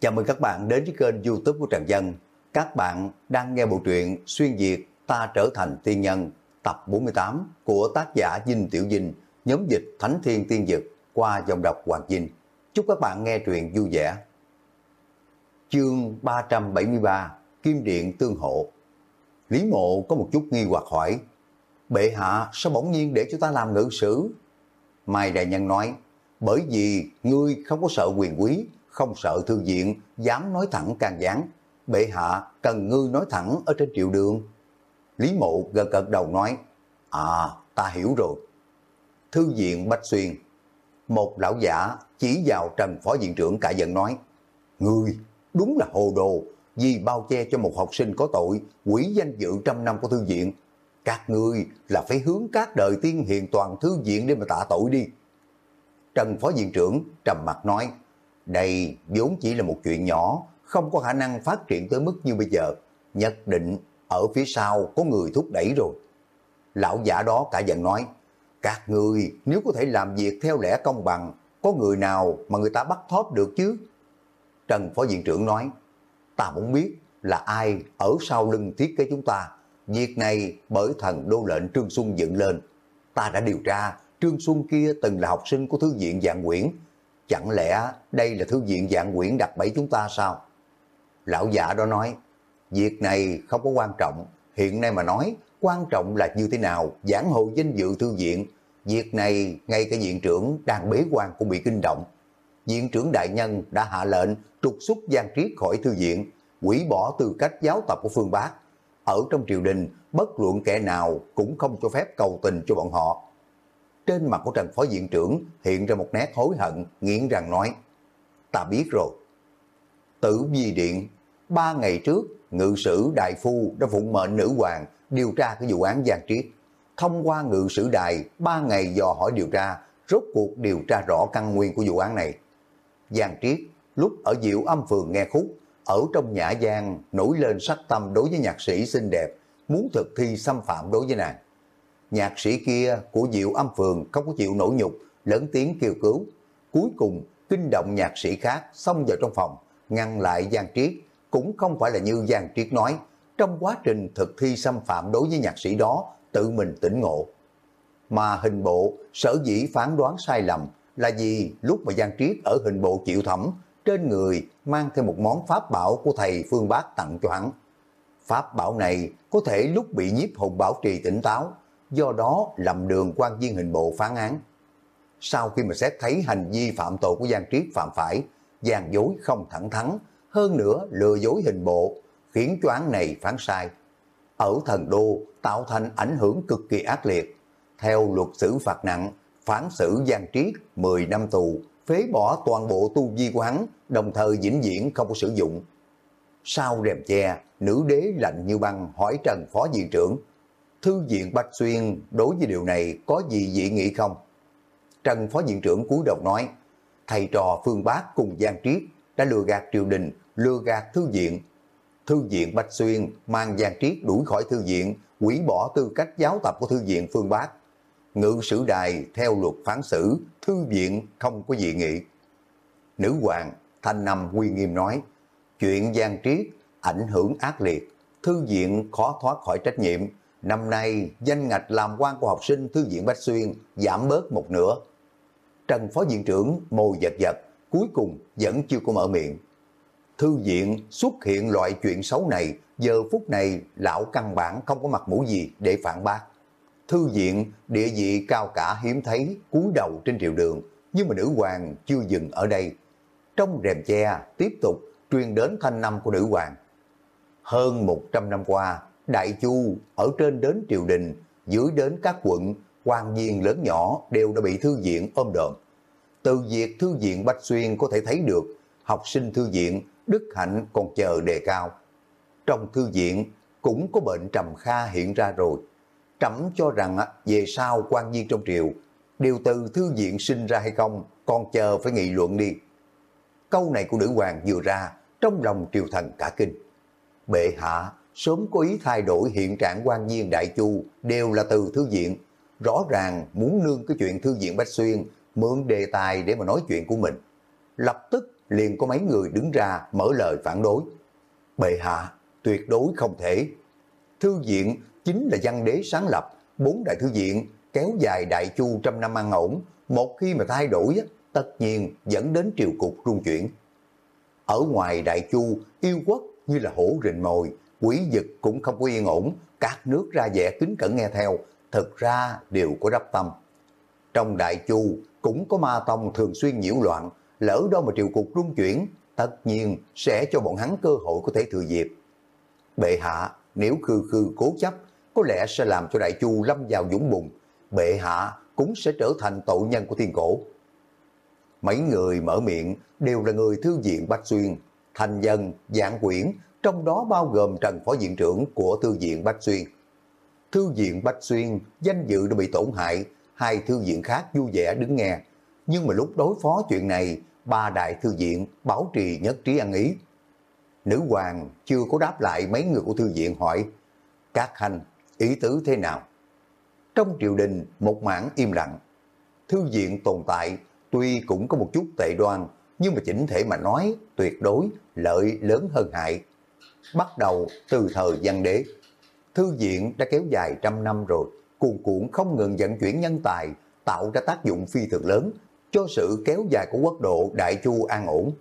Chào mừng các bạn đến với kênh youtube của Trần Dân. Các bạn đang nghe bộ truyện Xuyên Việt Ta Trở Thành Tiên Nhân tập 48 của tác giả Dinh Tiểu Dinh, nhóm dịch Thánh Thiên Tiên Dực qua dòng đọc Hoàng Dinh. Chúc các bạn nghe truyện vui vẻ. Chương 373 Kim Điện Tương Hộ Lý Mộ có một chút nghi hoặc hỏi Bệ hạ sao bỗng nhiên để cho ta làm ngự sử? Mai Đại Nhân nói Bởi vì ngươi không có sợ quyền quý không sợ thư viện, dám nói thẳng càng gián. Bệ hạ cần ngư nói thẳng ở trên triệu đường. Lý mộ gật gật đầu nói, à, ta hiểu rồi. Thư viện Bách Xuyên, một lão giả chỉ vào Trần Phó Viện trưởng cả giận nói, Ngươi đúng là hồ đồ, vì bao che cho một học sinh có tội, quỷ danh dự trăm năm của thư viện. Các ngươi là phải hướng các đời tiên hiền toàn thư viện để mà tạ tội đi. Trần Phó Viện trưởng trầm mặt nói, đây vốn chỉ là một chuyện nhỏ, không có khả năng phát triển tới mức như bây giờ. Nhất định ở phía sau có người thúc đẩy rồi. Lão giả đó cả giận nói, các người nếu có thể làm việc theo lẽ công bằng, có người nào mà người ta bắt thóp được chứ? Trần Phó Viện trưởng nói, ta muốn biết là ai ở sau lưng thiết kế chúng ta. Việc này bởi thần đô lệnh Trương Xuân dựng lên. Ta đã điều tra, Trương Xuân kia từng là học sinh của Thư viện Dạng Nguyễn, Chẳng lẽ đây là thư viện dạng quyển đặt bẫy chúng ta sao? Lão giả đó nói, việc này không có quan trọng, hiện nay mà nói, quan trọng là như thế nào, giảng hộ danh dự thư viện. Việc này, ngay cả viện trưởng đang bế quan cũng bị kinh động. Viện trưởng đại nhân đã hạ lệnh trục xuất Giang Triết khỏi thư viện, quỷ bỏ tư cách giáo tập của Phương Bác. Ở trong triều đình, bất luận kẻ nào cũng không cho phép cầu tình cho bọn họ trên mặt của Trần Phó Viện trưởng hiện ra một nét hối hận, nghiến rằng nói, ta biết rồi. Tử Vi Điện, ba ngày trước, ngự sử đại phu đã phụng mệnh nữ hoàng điều tra cái vụ án Giang Triết. Thông qua ngự sử đài, ba ngày dò hỏi điều tra, rốt cuộc điều tra rõ căn nguyên của vụ án này. Giang Triết, lúc ở diệu âm phường nghe khúc, ở trong nhã gian nổi lên sắc tâm đối với nhạc sĩ xinh đẹp, muốn thực thi xâm phạm đối với nàng nhạc sĩ kia của Diệu Âm Phường không có chịu nổi nhục, lớn tiếng kêu cứu. Cuối cùng, kinh động nhạc sĩ khác xông vào trong phòng, ngăn lại Giang Triết, cũng không phải là như Giang Triết nói, trong quá trình thực thi xâm phạm đối với nhạc sĩ đó, tự mình tỉnh ngộ. Mà hình bộ sở dĩ phán đoán sai lầm là vì lúc mà Giang Triết ở hình bộ chịu thẩm, trên người mang thêm một món pháp bảo của thầy Phương Bác tặng cho hắn. Pháp bảo này có thể lúc bị nhiếp hồn bảo trì tỉnh táo, do đó lầm đường quan viên hình bộ phán án. Sau khi mà xét thấy hành vi phạm tội của Giang Triết phạm phải, gian dối không thẳng thắn, hơn nữa lừa dối hình bộ, khiến cho án này phán sai. Ở thần đô tạo thành ảnh hưởng cực kỳ ác liệt. Theo luật xử phạt nặng, phán xử Giang Triết 10 năm tù, phế bỏ toàn bộ tu vi của hắn, đồng thời vĩnh viễn không có sử dụng. Sau rèm che, nữ đế lạnh như băng hỏi Trần Phó Viện trưởng, Thư viện Bạch Xuyên đối với điều này có gì dị nghị không? Trần Phó Viện trưởng cúi đầu nói, thầy trò Phương Bác cùng Giang Triết đã lừa gạt triều đình, lừa gạt thư viện. Thư viện Bạch Xuyên mang Giang Triết đuổi khỏi thư viện, quỷ bỏ tư cách giáo tập của thư viện Phương Bác. Ngự sử đài theo luật phán xử, thư viện không có dị nghị. Nữ hoàng Thanh Năm Quy Nghiêm nói, chuyện Giang Triết ảnh hưởng ác liệt, thư viện khó thoát khỏi trách nhiệm, Năm nay, danh ngạch làm quan của học sinh Thư viện Bách Xuyên giảm bớt một nửa. Trần Phó Viện trưởng môi giật giật, cuối cùng vẫn chưa có mở miệng. Thư viện xuất hiện loại chuyện xấu này, giờ phút này lão căn bản không có mặt mũi gì để phản bác. Thư viện địa vị cao cả hiếm thấy cúi đầu trên triều đường, nhưng mà nữ hoàng chưa dừng ở đây. Trong rèm che tiếp tục truyền đến thanh năm của nữ hoàng. Hơn 100 năm qua, Đại Chu ở trên đến triều đình, dưới đến các quận, quan viên lớn nhỏ đều đã bị thư viện ôm đồm. Từ việc thư viện Bách Xuyên có thể thấy được học sinh thư viện Đức Hạnh còn chờ đề cao. Trong thư viện cũng có bệnh trầm kha hiện ra rồi. Trẫm cho rằng về sau quan viên trong triều điều từ thư viện sinh ra hay không còn chờ phải nghị luận đi. Câu này của nữ hoàng vừa ra trong lòng triều thần cả kinh. Bệ hạ sớm có ý thay đổi hiện trạng quan viên Đại Chu đều là từ thư viện. Rõ ràng muốn nương cái chuyện thư viện Bách Xuyên, mượn đề tài để mà nói chuyện của mình. Lập tức liền có mấy người đứng ra mở lời phản đối. Bệ hạ, tuyệt đối không thể. Thư viện chính là văn đế sáng lập, bốn đại thư viện kéo dài đại chu trăm năm ăn ổn, một khi mà thay đổi, tất nhiên dẫn đến triều cục rung chuyển. Ở ngoài đại chu, yêu quốc như là hổ rình mồi, quỷ dực cũng không có yên ổn, các nước ra vẻ kính cẩn nghe theo, thực ra đều có đắp tâm. Trong đại chu cũng có ma tông thường xuyên nhiễu loạn, lỡ đâu mà triều cục rung chuyển, tất nhiên sẽ cho bọn hắn cơ hội có thể thừa dịp. Bệ hạ, nếu khư khư cố chấp, có lẽ sẽ làm cho đại chu lâm vào dũng bùng, bệ hạ cũng sẽ trở thành tội nhân của thiên cổ. Mấy người mở miệng đều là người thư diện Bách Xuyên, thành dân, dạng quyển, trong đó bao gồm Trần Phó Viện trưởng của Thư viện Bách Xuyên. Thư viện Bách Xuyên, danh dự đã bị tổn hại, hai thư viện khác vui vẻ đứng nghe. Nhưng mà lúc đối phó chuyện này, ba đại thư viện bảo trì nhất trí ăn ý. Nữ hoàng chưa có đáp lại mấy người của thư viện hỏi, các hành, ý tứ thế nào? Trong triều đình, một mảng im lặng. Thư viện tồn tại, tuy cũng có một chút tệ đoan, nhưng mà chỉnh thể mà nói, tuyệt đối lợi lớn hơn hại. Bắt đầu từ thời văn đế, thư viện đã kéo dài trăm năm rồi, cuồn cuộn không ngừng vận chuyển nhân tài, tạo ra tác dụng phi thường lớn cho sự kéo dài của quốc độ Đại Chu an ổn.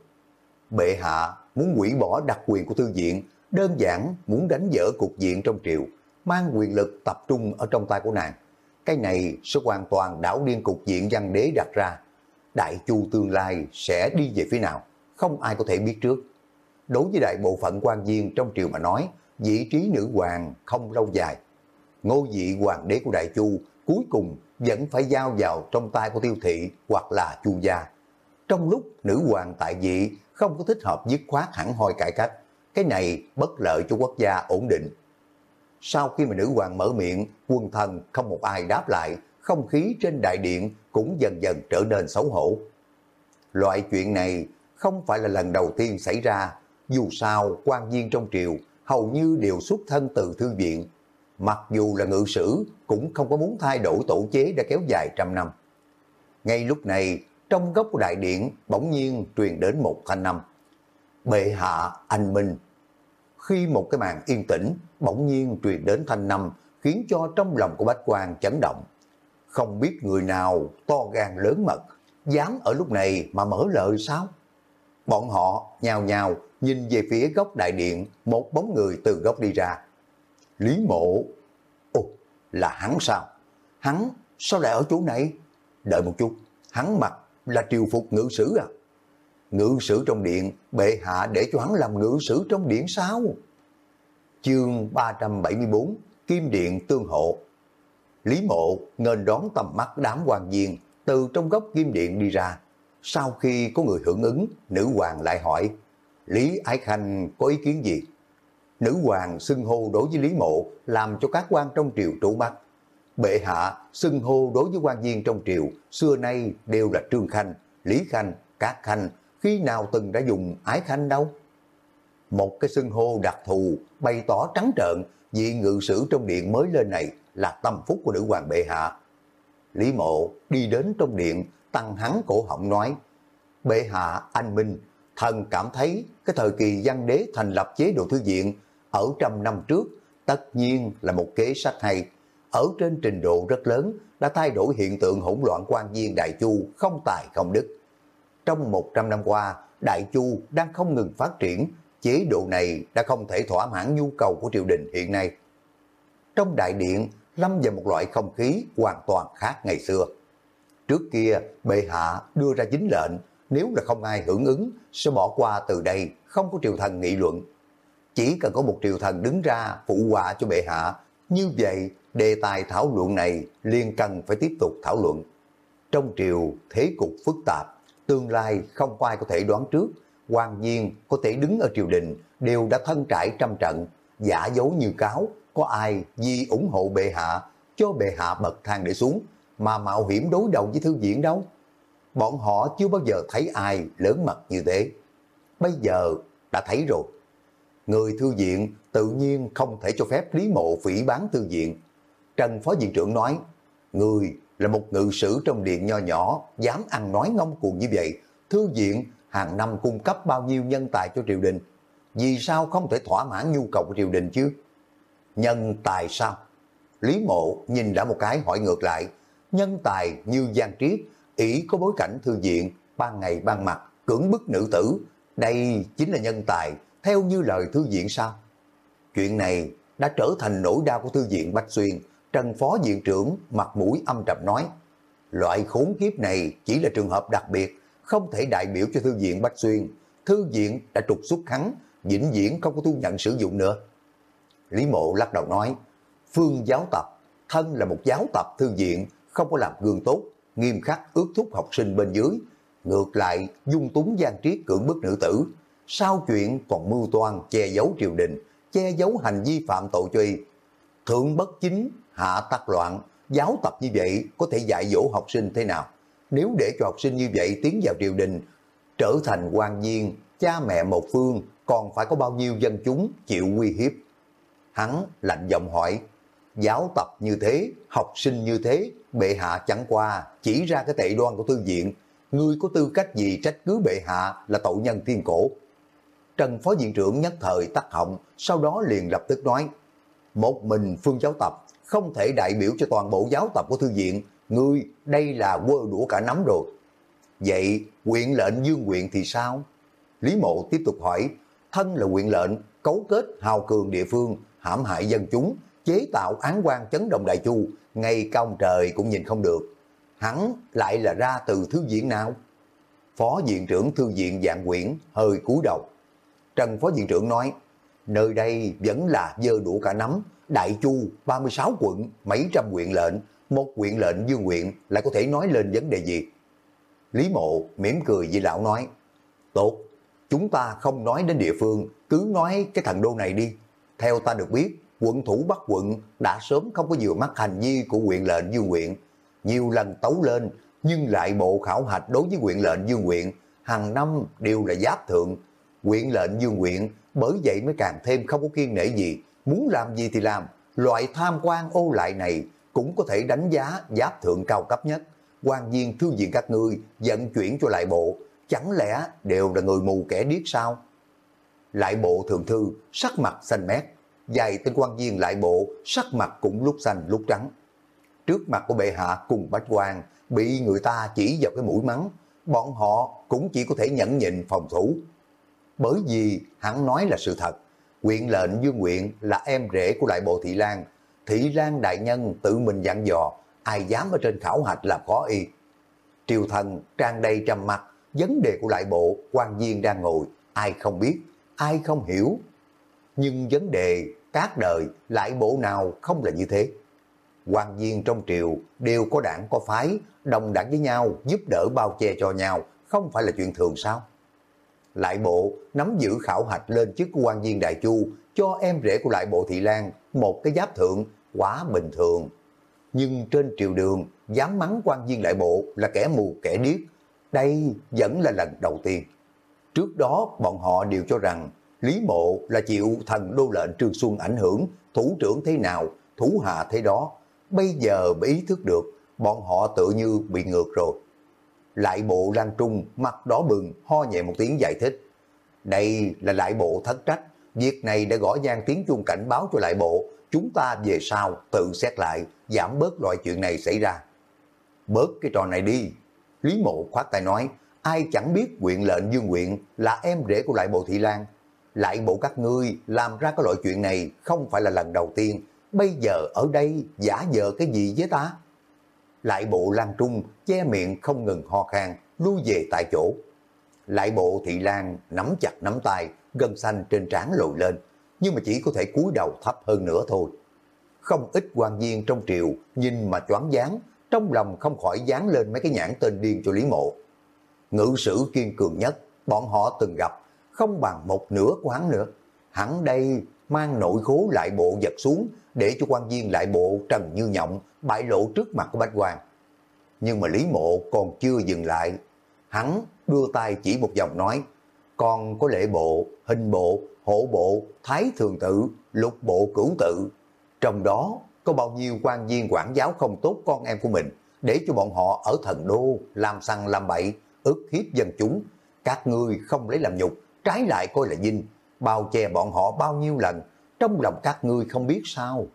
Bệ hạ muốn hủy bỏ đặc quyền của thư viện, đơn giản muốn đánh dỡ cục diện trong triều, mang quyền lực tập trung ở trong tay của nàng. Cái này sẽ hoàn toàn đảo điên cục diện văn đế đặt ra. Đại Chu tương lai sẽ đi về phía nào, không ai có thể biết trước. Đối với đại bộ phận quan viên trong triều mà nói, vị trí nữ hoàng không lâu dài. Ngô vị hoàng đế của Đại Chu cuối cùng vẫn phải giao vào trong tay của tiêu thị hoặc là chu gia. Trong lúc nữ hoàng tại vị không có thích hợp dứt khoát hẳn hoi cải cách, cái này bất lợi cho quốc gia ổn định. Sau khi mà nữ hoàng mở miệng, quân thần không một ai đáp lại, không khí trên đại điện cũng dần dần trở nên xấu hổ. Loại chuyện này không phải là lần đầu tiên xảy ra, dù sao quan viên trong triều hầu như đều xuất thân từ thư viện. Mặc dù là ngự sử cũng không có muốn thay đổi tổ chế đã kéo dài trăm năm. Ngay lúc này, trong góc của đại điện bỗng nhiên truyền đến một thanh âm. Bệ hạ anh Minh. Khi một cái màn yên tĩnh, bỗng nhiên truyền đến thanh năm khiến cho trong lòng của Bách Quan chấn động. Không biết người nào to gan lớn mật, dám ở lúc này mà mở lời sao? Bọn họ nhào nhào nhìn về phía góc đại điện, một bóng người từ góc đi ra. Lý mộ, ồ, là hắn sao? Hắn sao lại ở chỗ này? Đợi một chút, hắn mặc là triều phục ngự sử à? Ngự sử trong điện, bệ hạ để cho hắn làm ngự sử trong điện sao? Chương 374, Kim Điện Tương Hộ Lý mộ ngên đón tầm mắt đám hoàng viên từ trong góc kim điện đi ra. Sau khi có người hưởng ứng, nữ hoàng lại hỏi, Lý Ái Khanh có ý kiến gì? Nữ hoàng xưng hô đối với Lý Mộ làm cho các quan trong triều trụ mắt. Bệ hạ xưng hô đối với quan viên trong triều xưa nay đều là Trương Khanh, Lý Khanh, Cát Khanh, khi nào từng đã dùng Ái Khanh đâu? Một cái xưng hô đặc thù bày tỏ trắng trợn vì ngự sử trong điện mới lên này là tâm phúc của nữ hoàng bệ hạ. Lý mộ đi đến trong điện, tăng hắn cổ họng nói, bệ hạ anh minh, thần cảm thấy cái thời kỳ văn đế thành lập chế độ thư viện ở trăm năm trước tất nhiên là một kế sách hay. Ở trên trình độ rất lớn đã thay đổi hiện tượng hỗn loạn quan viên Đại Chu không tài không đức. Trong 100 năm qua, Đại Chu đang không ngừng phát triển, chế độ này đã không thể thỏa mãn nhu cầu của triều đình hiện nay. Trong đại điện, lâm vào một loại không khí hoàn toàn khác ngày xưa. Trước kia, bệ hạ đưa ra chính lệnh, nếu là không ai hưởng ứng, sẽ bỏ qua từ đây, không có triều thần nghị luận. Chỉ cần có một triều thần đứng ra phụ họa cho bệ hạ, như vậy đề tài thảo luận này liên cần phải tiếp tục thảo luận. Trong triều, thế cục phức tạp, tương lai không có ai có thể đoán trước, quan nhiên có thể đứng ở triều đình đều đã thân trải trăm trận, giả dấu như cáo, có ai vì ủng hộ bệ hạ, cho bệ hạ bậc thang để xuống, mà mạo hiểm đối đầu với thư viện đâu. Bọn họ chưa bao giờ thấy ai lớn mặt như thế. Bây giờ đã thấy rồi. Người thư viện tự nhiên không thể cho phép Lý Mộ phỉ bán thư viện. Trần Phó Viện trưởng nói, người là một ngự sử trong điện nho nhỏ, dám ăn nói ngông cuồng như vậy, thư viện hàng năm cung cấp bao nhiêu nhân tài cho triều đình, vì sao không thể thỏa mãn nhu cầu của triều đình chứ? Nhân tài sao? Lý mộ nhìn đã một cái hỏi ngược lại, nhân tài như Giang Triết, ỷ có bối cảnh thư viện, ban ngày ban mặt, cưỡng bức nữ tử, đây chính là nhân tài, theo như lời thư viện sao? Chuyện này đã trở thành nỗi đau của thư viện Bách Xuyên, Trần Phó Viện trưởng mặt mũi âm trầm nói, loại khốn kiếp này chỉ là trường hợp đặc biệt, không thể đại biểu cho thư viện Bách Xuyên. Thư viện đã trục xuất hắn, vĩnh viễn không có thu nhận sử dụng nữa. Lý Mộ lắc đầu nói, phương giáo tập, thân là một giáo tập thư viện, không có làm gương tốt, nghiêm khắc ước thúc học sinh bên dưới. Ngược lại, dung túng gian triết cưỡng bức nữ tử. Sau chuyện còn mưu toan che giấu triều đình, che giấu hành vi phạm tội truy. Thượng bất chính, hạ tắc loạn, giáo tập như vậy có thể dạy dỗ học sinh thế nào? Nếu để cho học sinh như vậy tiến vào triều đình, trở thành quan viên, cha mẹ một phương, còn phải có bao nhiêu dân chúng chịu uy hiếp. Hắn lạnh giọng hỏi, giáo tập như thế, học sinh như thế, bệ hạ chẳng qua chỉ ra cái tệ đoan của thư viện, ngươi có tư cách gì trách cứ bệ hạ là tội nhân thiên cổ. Trần Phó Viện trưởng nhất thời tắt họng, sau đó liền lập tức nói, một mình phương giáo tập không thể đại biểu cho toàn bộ giáo tập của thư viện, ngươi đây là quơ đũa cả nắm rồi. Vậy quyện lệnh dương quyện thì sao? Lý Mộ tiếp tục hỏi, thân là quyện lệnh, cấu kết hào cường địa phương, hãm hại dân chúng, chế tạo án quan chấn động đại chu, ngay cao trời cũng nhìn không được. Hắn lại là ra từ thư viện nào? Phó Viện trưởng Thư viện Dạng Quyển hơi cúi đầu. Trần Phó Viện trưởng nói, nơi đây vẫn là dơ đủ cả nắm, Đại Chu 36 quận, mấy trăm quyện lệnh, một quyện lệnh dương quyện lại có thể nói lên vấn đề gì? Lý Mộ mỉm cười với lão nói, tốt, chúng ta không nói đến địa phương, cứ nói cái thần đô này đi. Theo ta được biết, quận thủ Bắc quận đã sớm không có vừa mắt hành vi của quyện lệnh dương quyện, nhiều lần tấu lên, nhưng lại bộ khảo hạch đối với quyện lệnh dương quyện, hàng năm đều là giáp thượng. Quyện lệnh dương quyện bởi vậy mới càng thêm không có kiên nể gì, muốn làm gì thì làm, loại tham quan ô lại này cũng có thể đánh giá giáp thượng cao cấp nhất. quan viên thư viện các ngươi dẫn chuyển cho lại bộ, chẳng lẽ đều là người mù kẻ điếc sao? Lại bộ thường thư, sắc mặt xanh mét, dài tên quan viên lại bộ, sắc mặt cũng lúc xanh lúc trắng. Trước mặt của bệ hạ cùng bách quan, bị người ta chỉ vào cái mũi mắng, bọn họ cũng chỉ có thể nhẫn nhịn phòng thủ. Bởi vì hắn nói là sự thật, quyện lệnh Dương Nguyện là em rể của lại bộ Thị Lan. Thị Lan đại nhân tự mình dặn dò, ai dám ở trên khảo hạch là khó y. Triều thần trang đầy trầm mặt, vấn đề của lại bộ, quan viên đang ngồi, ai không biết, ai không hiểu. Nhưng vấn đề các đời lại bộ nào không là như thế. quan viên trong triều đều có đảng có phái, đồng đảng với nhau, giúp đỡ bao che cho nhau, không phải là chuyện thường sao? Lại bộ nắm giữ khảo hạch lên chức quan viên Đại Chu cho em rể của lại bộ Thị Lan một cái giáp thượng quá bình thường. Nhưng trên triều đường dám mắng quan viên lại bộ là kẻ mù kẻ điếc, đây vẫn là lần đầu tiên. Trước đó bọn họ đều cho rằng Lý Mộ là chịu thần đô lệnh Trương Xuân ảnh hưởng, thủ trưởng thế nào, thủ hạ thế đó. Bây giờ mới ý thức được, bọn họ tự như bị ngược rồi. Lại bộ Lan Trung mặt đỏ bừng, ho nhẹ một tiếng giải thích. Đây là lại bộ thất trách, việc này đã gõ gian tiếng chuông cảnh báo cho lại bộ, chúng ta về sau tự xét lại, giảm bớt loại chuyện này xảy ra. Bớt cái trò này đi. Lý mộ khoát tay nói, ai chẳng biết quyện lệnh dương quyện là em rể của lại bộ Thị Lan. Lại bộ các ngươi làm ra cái loại chuyện này không phải là lần đầu tiên, bây giờ ở đây giả vờ cái gì với ta? Lại bộ Lan Trung che miệng không ngừng ho khan, lui về tại chỗ. Lại bộ Thị Lan nắm chặt nắm tay, gân xanh trên trán lồi lên, nhưng mà chỉ có thể cúi đầu thấp hơn nữa thôi. Không ít quan viên trong triều nhìn mà choáng váng, trong lòng không khỏi dán lên mấy cái nhãn tên điên cho Lý Mộ. ngữ sử kiên cường nhất, bọn họ từng gặp, không bằng một nửa của hắn nữa. Hắn đây mang nội khố lại bộ giật xuống để cho quan viên lại bộ trần như nhộng bại lộ trước mặt của bách quan. Nhưng mà Lý Mộ còn chưa dừng lại. Hắn đưa tay chỉ một dòng nói, còn có lễ bộ, hình bộ, hộ bộ, thái thường tự, lục bộ cửu tự. Trong đó có bao nhiêu quan viên quản giáo không tốt con em của mình, để cho bọn họ ở thần đô làm săn làm bậy, ức hiếp dân chúng. Các ngươi không lấy làm nhục, trái lại coi là vinh, bao che bọn họ bao nhiêu lần, trong lòng các ngươi không biết sao.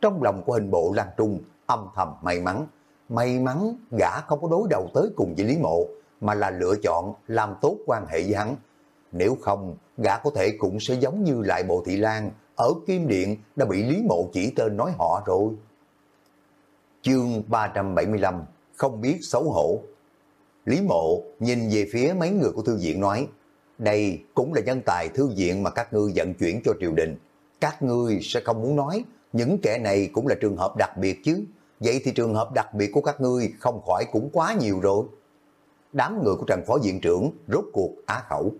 Trong lòng của hình bộ Lan Trung âm thầm may mắn, may mắn gã không có đối đầu tới cùng với Lý Mộ, mà là lựa chọn làm tốt quan hệ với hắn. Nếu không, gã có thể cũng sẽ giống như lại bộ thị lan ở Kim Điện đã bị Lý Mộ chỉ tên nói họ rồi. Chương 375 Không biết xấu hổ Lý Mộ nhìn về phía mấy người của thư viện nói đây cũng là nhân tài thư viện mà các ngươi vận chuyển cho triều đình. Các ngươi sẽ không muốn nói những kẻ này cũng là trường hợp đặc biệt chứ. Vậy thì trường hợp đặc biệt của các ngươi không khỏi cũng quá nhiều rồi. Đám người của Trần Phó Viện trưởng rốt cuộc á khẩu.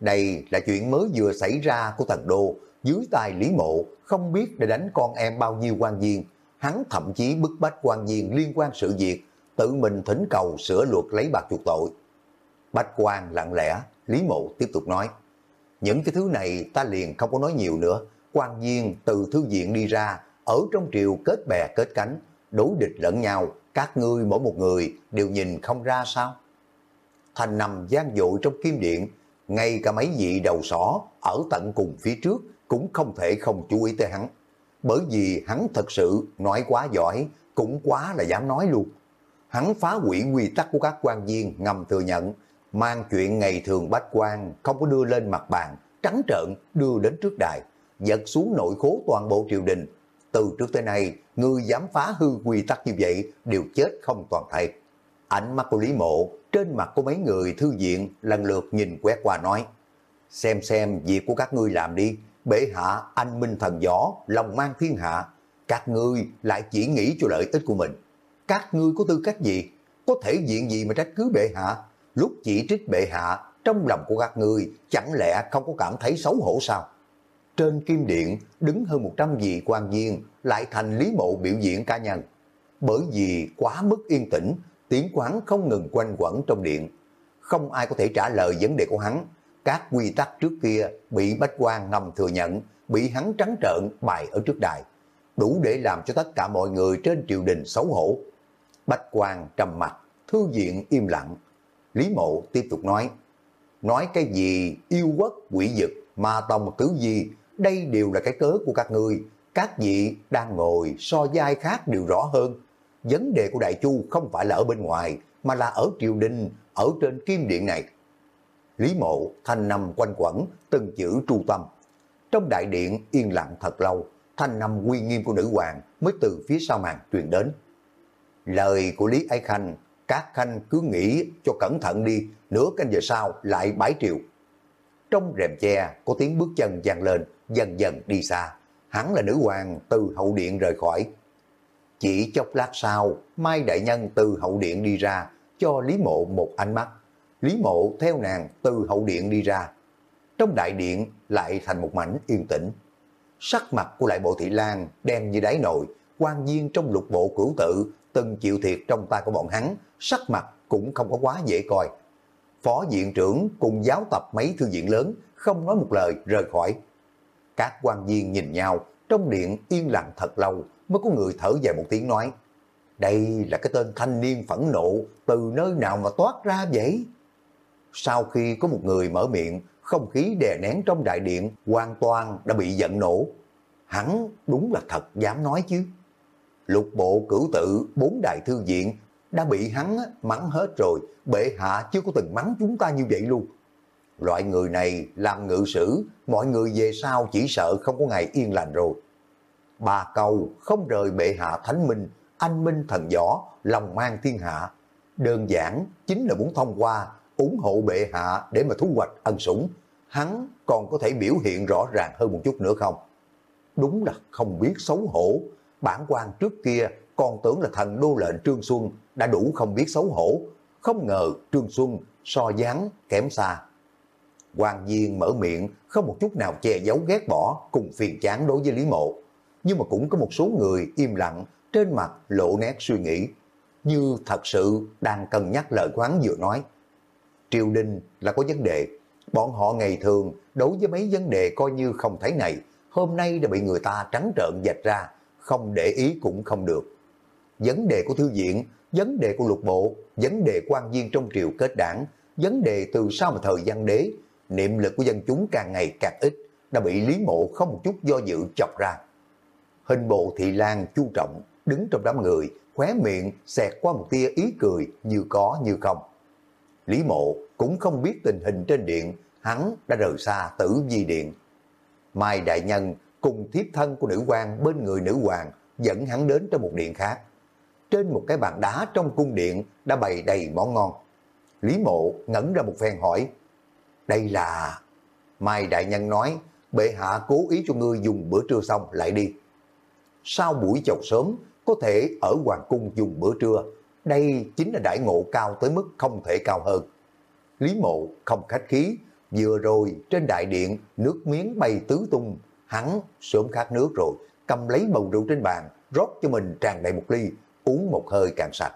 Đây là chuyện mới vừa xảy ra của thần đô, dưới tay Lý Mộ, không biết để đánh con em bao nhiêu quan viên. Hắn thậm chí bức bách quan viên liên quan sự việc, tự mình thỉnh cầu sửa luật lấy bạc chuộc tội. Bách quan lặng lẽ, Lý Mộ tiếp tục nói, những cái thứ này ta liền không có nói nhiều nữa, quan viên từ thư viện đi ra, ở trong triều kết bè kết cánh, đối địch lẫn nhau, các ngươi mỗi một người đều nhìn không ra sao. Thành nằm gian dội trong kim điện, ngay cả mấy vị đầu sỏ ở tận cùng phía trước cũng không thể không chú ý tới hắn. Bởi vì hắn thật sự nói quá giỏi, cũng quá là dám nói luôn. Hắn phá hủy quy tắc của các quan viên ngầm thừa nhận, mang chuyện ngày thường bách quan không có đưa lên mặt bàn, trắng trợn đưa đến trước đài, giật xuống nội khố toàn bộ triều đình. Từ trước tới nay, người dám phá hư quy tắc như vậy đều chết không toàn thây. Ánh mắt của Lý Mộ trên mặt của mấy người thư viện lần lượt nhìn quét qua nói, xem xem việc của các ngươi làm đi, bệ hạ anh minh thần võ, lòng mang thiên hạ, các ngươi lại chỉ nghĩ cho lợi ích của mình. Các ngươi có tư cách gì? Có thể diện gì mà trách cứ bệ hạ? Lúc chỉ trích bệ hạ, trong lòng của các người chẳng lẽ không có cảm thấy xấu hổ sao? Trên kim điện đứng hơn 100 vị quan viên lại thành lý mộ biểu diễn ca nhân. Bởi vì quá mức yên tĩnh, tiếng quán không ngừng quanh quẩn trong điện. Không ai có thể trả lời vấn đề của hắn. Các quy tắc trước kia bị Bách quan ngầm thừa nhận, bị hắn trắng trợn bày ở trước đài. Đủ để làm cho tất cả mọi người trên triều đình xấu hổ. Bách quan trầm mặt, thư viện im lặng. Lý mộ tiếp tục nói, nói cái gì yêu quốc quỷ dực, ma tông tứ gì, đây đều là cái cớ của các ngươi. Các vị đang ngồi so giai khác đều rõ hơn vấn đề của Đại Chu không phải là ở bên ngoài, mà là ở triều đình, ở trên kim điện này. Lý mộ thanh nằm quanh quẩn, từng chữ tru tâm. Trong đại điện yên lặng thật lâu, thanh nằm uy nghiêm của nữ hoàng mới từ phía sau màn truyền đến. Lời của Lý Ái Khanh, các khanh cứ nghĩ cho cẩn thận đi, nửa canh giờ sau lại bái triệu. Trong rèm che có tiếng bước chân vang lên, dần dần đi xa. Hắn là nữ hoàng từ hậu điện rời khỏi, chỉ chốc lát sau, Mai Đại Nhân từ hậu điện đi ra, cho Lý Mộ một ánh mắt. Lý Mộ theo nàng từ hậu điện đi ra. Trong đại điện lại thành một mảnh yên tĩnh. Sắc mặt của lại bộ thị lan đen như đáy nồi, quan viên trong lục bộ cửu tự từng chịu thiệt trong tay của bọn hắn, sắc mặt cũng không có quá dễ coi. Phó viện trưởng cùng giáo tập mấy thư viện lớn, không nói một lời rời khỏi. Các quan viên nhìn nhau, trong điện yên lặng thật lâu, mới có người thở dài một tiếng nói, đây là cái tên thanh niên phẫn nộ từ nơi nào mà toát ra vậy? Sau khi có một người mở miệng, không khí đè nén trong đại điện hoàn toàn đã bị giận nổ. Hắn đúng là thật dám nói chứ. Lục bộ cửu tự, bốn đại thư viện đã bị hắn mắng hết rồi, bệ hạ chưa có từng mắng chúng ta như vậy luôn. Loại người này làm ngự sử, mọi người về sau chỉ sợ không có ngày yên lành rồi bà cầu không rời bệ hạ thánh minh, anh minh thần võ, lòng mang thiên hạ. Đơn giản chính là muốn thông qua ủng hộ bệ hạ để mà thu hoạch ân sủng. Hắn còn có thể biểu hiện rõ ràng hơn một chút nữa không? Đúng là không biết xấu hổ. Bản quan trước kia còn tưởng là thần đô lệnh Trương Xuân đã đủ không biết xấu hổ. Không ngờ Trương Xuân so dáng kém xa. Hoàng Diên mở miệng không một chút nào che giấu ghét bỏ cùng phiền chán đối với Lý Mộ nhưng mà cũng có một số người im lặng, trên mặt lộ nét suy nghĩ, như thật sự đang cân nhắc lời quán vừa nói. Triều đình là có vấn đề, bọn họ ngày thường đối với mấy vấn đề coi như không thấy này, hôm nay đã bị người ta trắng trợn dạch ra, không để ý cũng không được. Vấn đề của thư viện, vấn đề của lục bộ, vấn đề quan viên trong triều kết đảng, vấn đề từ sau mà thời gian đế, niệm lực của dân chúng càng ngày càng ít, đã bị Lý Mộ không một chút do dự chọc ra. Hình bộ thị lan chu trọng, đứng trong đám người, khóe miệng xẹt qua một tia ý cười như có như không. Lý Mộ cũng không biết tình hình trên điện, hắn đã rời xa tử di điện. Mai Đại Nhân cùng thiếp thân của nữ quan bên người nữ hoàng dẫn hắn đến trong một điện khác. Trên một cái bàn đá trong cung điện đã bày đầy món ngon. Lý Mộ ngẩn ra một phen hỏi, đây là... Mai Đại Nhân nói, bệ hạ cố ý cho ngươi dùng bữa trưa xong lại đi. Sau buổi chầu sớm, có thể ở Hoàng Cung dùng bữa trưa, đây chính là đại ngộ cao tới mức không thể cao hơn. Lý Mộ không khách khí, vừa rồi trên đại điện nước miếng bay tứ tung, hắn sớm khát nước rồi, cầm lấy bầu rượu trên bàn, rót cho mình tràn đầy một ly, uống một hơi càng sạch.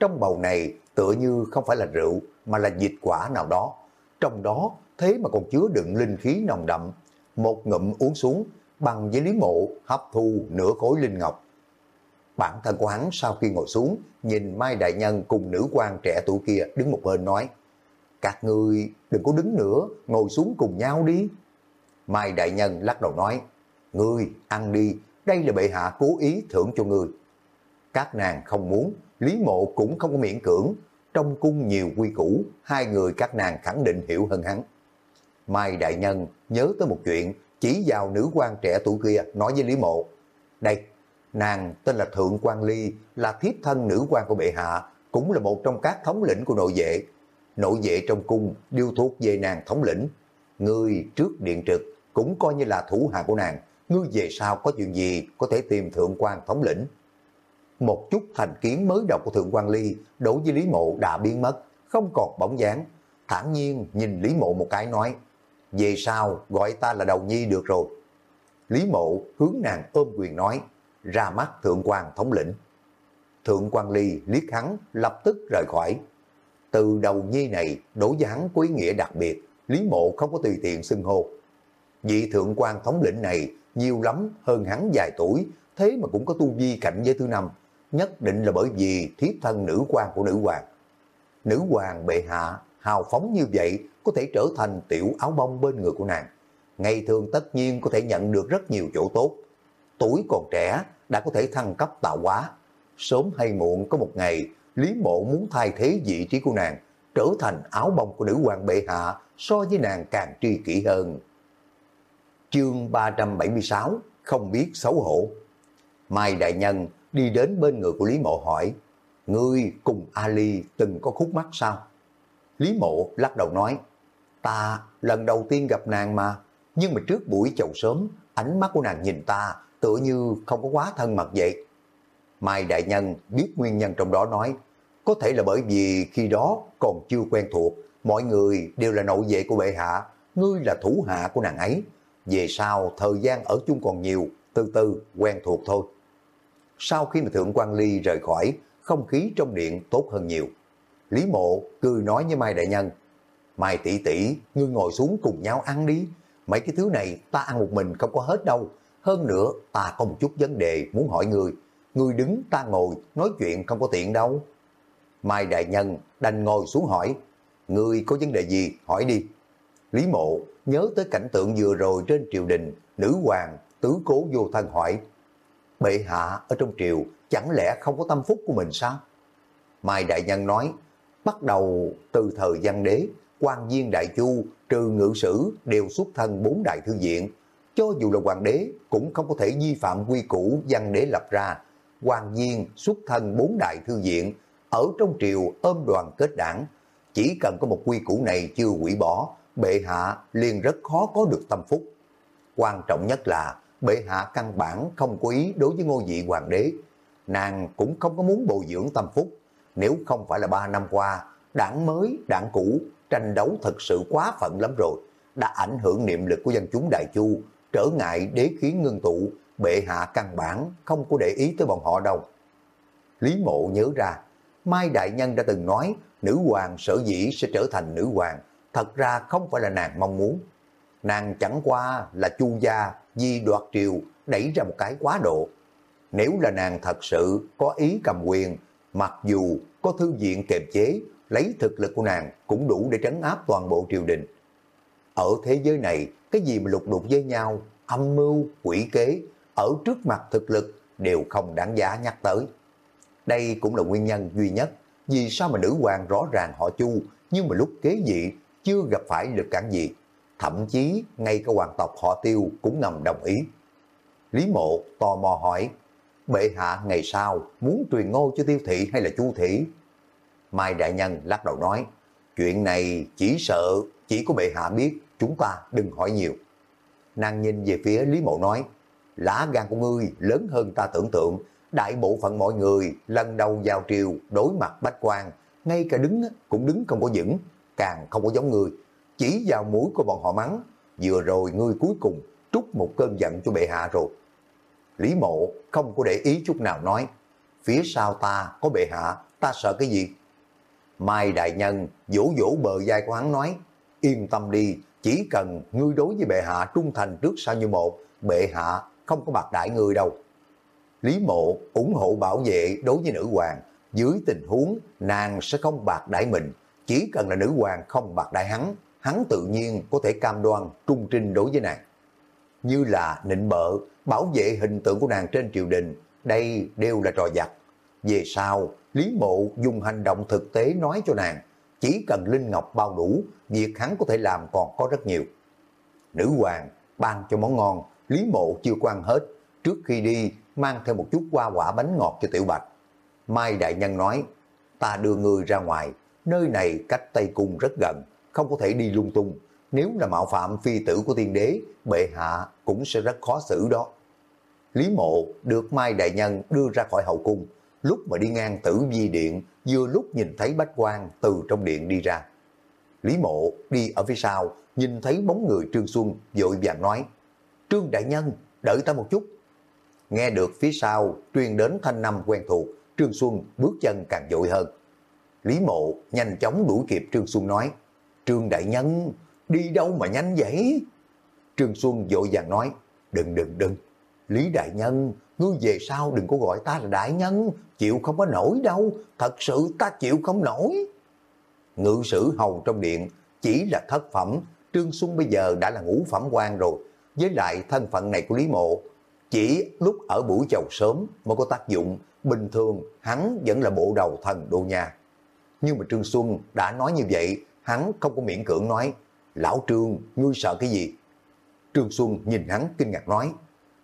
Trong bầu này tựa như không phải là rượu mà là dịch quả nào đó, trong đó thế mà còn chứa đựng linh khí nồng đậm. Một ngụm uống xuống, bằng với lý mộ hấp thu nửa khối linh ngọc. Bản thân của hắn sau khi ngồi xuống, nhìn Mai Đại Nhân cùng nữ quan trẻ tuổi kia đứng một bên nói, các người đừng có đứng nữa, ngồi xuống cùng nhau đi. Mai Đại Nhân lắc đầu nói, ngươi ăn đi, đây là bệ hạ cố ý thưởng cho ngươi. Các nàng không muốn, Lý Mộ cũng không có miễn cưỡng, trong cung nhiều quy củ, hai người các nàng khẳng định hiểu hơn hắn. Mai Đại Nhân nhớ tới một chuyện, chỉ vào nữ quan trẻ tuổi kia nói với Lý Mộ. Đây, nàng tên là Thượng quan Ly, là thiếp thân nữ quan của bệ hạ, cũng là một trong các thống lĩnh của nội vệ. Nội vệ trong cung đều thuộc về nàng thống lĩnh. Ngươi trước điện trực cũng coi như là thủ hạ của nàng. Ngươi về sau có chuyện gì có thể tìm thượng quan thống lĩnh. Một chút thành kiến mới đầu của thượng quan Ly đối với Lý Mộ đã biến mất, không còn bóng dáng. thản nhiên nhìn Lý Mộ một cái nói, về sau gọi ta là đầu nhi được rồi. Lý Mộ hướng nàng ôm quyền nói, ra mắt thượng quan thống lĩnh. Thượng quan Ly liếc hắn lập tức rời khỏi. Từ đầu nhi này đối với hắn có ý nghĩa đặc biệt, Lý Mộ không có tùy tiện xưng hô. Vị thượng quan thống lĩnh này nhiều lắm hơn hắn vài tuổi, thế mà cũng có tu vi cảnh giới thứ năm, nhất định là bởi vì thiếp thân nữ quan của nữ hoàng. Nữ hoàng bệ hạ hào phóng như vậy có thể trở thành tiểu áo bông bên người của nàng. Ngày thường tất nhiên có thể nhận được rất nhiều chỗ tốt. Tuổi còn trẻ đã có thể thăng cấp tạo hóa. Sớm hay muộn có một ngày, Lý Mộ muốn thay thế vị trí của nàng, trở thành áo bông của nữ hoàng bệ hạ so với nàng càng tri kỷ hơn. Chương 376 Không biết xấu hổ. Mai Đại Nhân đi đến bên người của Lý Mộ hỏi, Ngươi cùng Ali từng có khúc mắc sao? Lý Mộ lắc đầu nói, Ta lần đầu tiên gặp nàng mà, Nhưng mà trước buổi chầu sớm, Ánh mắt của nàng nhìn ta Tựa như không có quá thân mật vậy. Mai Đại Nhân biết nguyên nhân trong đó nói, Có thể là bởi vì khi đó còn chưa quen thuộc, Mọi người đều là nội vệ của bệ hạ, Ngươi là thủ hạ của nàng ấy. Về sau thời gian ở chung còn nhiều Từ từ quen thuộc thôi Sau khi mà Thượng quan Ly rời khỏi Không khí trong điện tốt hơn nhiều Lý Mộ cười nói với Mai Đại Nhân Mai tỷ tỷ, ngươi ngồi xuống cùng nhau ăn đi. Mấy cái thứ này ta ăn một mình không có hết đâu. Hơn nữa, ta có một chút vấn đề muốn hỏi người. người đứng ta ngồi, nói chuyện không có tiện đâu. Mai Đại Nhân đành ngồi xuống hỏi. Ngươi có vấn đề gì? Hỏi đi. Lý Mộ nhớ tới cảnh tượng vừa rồi trên triều đình, nữ hoàng, tứ cố vô thân hỏi. Bệ hạ ở trong triều chẳng lẽ không có tâm phúc của mình sao? Mai Đại Nhân nói, bắt đầu từ thời gian đế, quan viên đại chu, trừ ngự sử đều xuất thân bốn đại thư viện. Cho dù là hoàng đế cũng không có thể vi phạm quy củ văn đế lập ra. Quan viên xuất thân bốn đại thư viện, ở trong triều ôm đoàn kết đảng. Chỉ cần có một quy củ này chưa hủy bỏ, bệ hạ liền rất khó có được tâm phúc. Quan trọng nhất là bệ hạ căn bản không có ý đối với ngôi vị hoàng đế. Nàng cũng không có muốn bồi dưỡng tâm phúc. Nếu không phải là ba năm qua, đảng mới, đảng cũ tranh đấu thật sự quá phận lắm rồi, đã ảnh hưởng niệm lực của dân chúng Đại Chu, trở ngại đế khí ngưng tụ, bệ hạ căn bản không có để ý tới bọn họ đâu. Lý mộ nhớ ra, Mai Đại Nhân đã từng nói nữ hoàng sở dĩ sẽ trở thành nữ hoàng, thật ra không phải là nàng mong muốn. Nàng chẳng qua là chu gia di đoạt triều đẩy ra một cái quá độ. Nếu là nàng thật sự có ý cầm quyền, mặc dù có thư viện kềm chế, lấy thực lực của nàng cũng đủ để trấn áp toàn bộ triều đình. Ở thế giới này, cái gì mà lục đục với nhau, âm mưu, quỷ kế, ở trước mặt thực lực đều không đáng giá nhắc tới. Đây cũng là nguyên nhân duy nhất vì sao mà nữ hoàng rõ ràng họ chu nhưng mà lúc kế dị chưa gặp phải lực cản gì. Thậm chí ngay cả hoàng tộc họ tiêu cũng ngầm đồng ý. Lý mộ tò mò hỏi, bệ hạ ngày sau muốn truyền ngôi cho tiêu thị hay là chu thị? Mai Đại Nhân lắc đầu nói, chuyện này chỉ sợ chỉ có bệ hạ biết, chúng ta đừng hỏi nhiều. Nàng nhìn về phía Lý Mộ nói, lá gan của ngươi lớn hơn ta tưởng tượng, đại bộ phận mọi người lần đầu vào triều đối mặt bách quan, ngay cả đứng cũng đứng không có vững, càng không có giống người Chỉ vào mũi của bọn họ mắng, vừa rồi ngươi cuối cùng trút một cơn giận cho bệ hạ rồi. Lý mộ không có để ý chút nào nói, phía sau ta có bệ hạ, ta sợ cái gì? Mai Đại Nhân vỗ vỗ bờ vai của hắn nói, yên tâm đi, chỉ cần ngươi đối với bệ hạ trung thành trước sau như một, bệ hạ không có bạc đại người đâu. Lý mộ ủng hộ bảo vệ đối với nữ hoàng, dưới tình huống nàng sẽ không bạc đại mình, chỉ cần là nữ hoàng không bạc đại hắn, hắn tự nhiên có thể cam đoan trung trinh đối với nàng. Như là nịnh bợ, bảo vệ hình tượng của nàng trên triều đình, đây đều là trò giặc. Về sau, Lý Mộ dùng hành động thực tế nói cho nàng, chỉ cần Linh Ngọc bao đủ, việc hắn có thể làm còn có rất nhiều. Nữ hoàng ban cho món ngon, Lý Mộ chưa quan hết, trước khi đi mang theo một chút hoa quả bánh ngọt cho Tiểu Bạch. Mai Đại Nhân nói, ta đưa người ra ngoài, nơi này cách Tây Cung rất gần, không có thể đi lung tung. Nếu là mạo phạm phi tử của tiên đế, bệ hạ cũng sẽ rất khó xử đó. Lý Mộ được Mai Đại Nhân đưa ra khỏi hậu cung, lúc mà đi ngang tử vi điện, vừa lúc nhìn thấy bách quan từ trong điện đi ra. Lý Mộ đi ở phía sau, nhìn thấy bóng người Trương Xuân, vội vàng nói, Trương Đại Nhân, đợi ta một chút. Nghe được phía sau, truyền đến thanh năm quen thuộc, Trương Xuân bước chân càng dội hơn. Lý Mộ nhanh chóng đuổi kịp Trương Xuân nói, Trương Đại Nhân, đi đâu mà nhanh vậy? Trương Xuân vội vàng nói, đừng đừng đừng, Lý Đại Nhân, ngươi về sau đừng có gọi ta là Đại Nhân, chịu không có nổi đâu, thật sự ta chịu không nổi. Ngự sử hầu trong điện chỉ là thất phẩm, Trương Xuân bây giờ đã là ngũ phẩm quan rồi, với lại thân phận này của Lý Mộ, chỉ lúc ở buổi chầu sớm mới có tác dụng, bình thường hắn vẫn là bộ đầu thần đô nhà. Nhưng mà Trương Xuân đã nói như vậy, hắn không có miễn cưỡng nói, Lão Trương, ngươi sợ cái gì? Trương Xuân nhìn hắn kinh ngạc nói,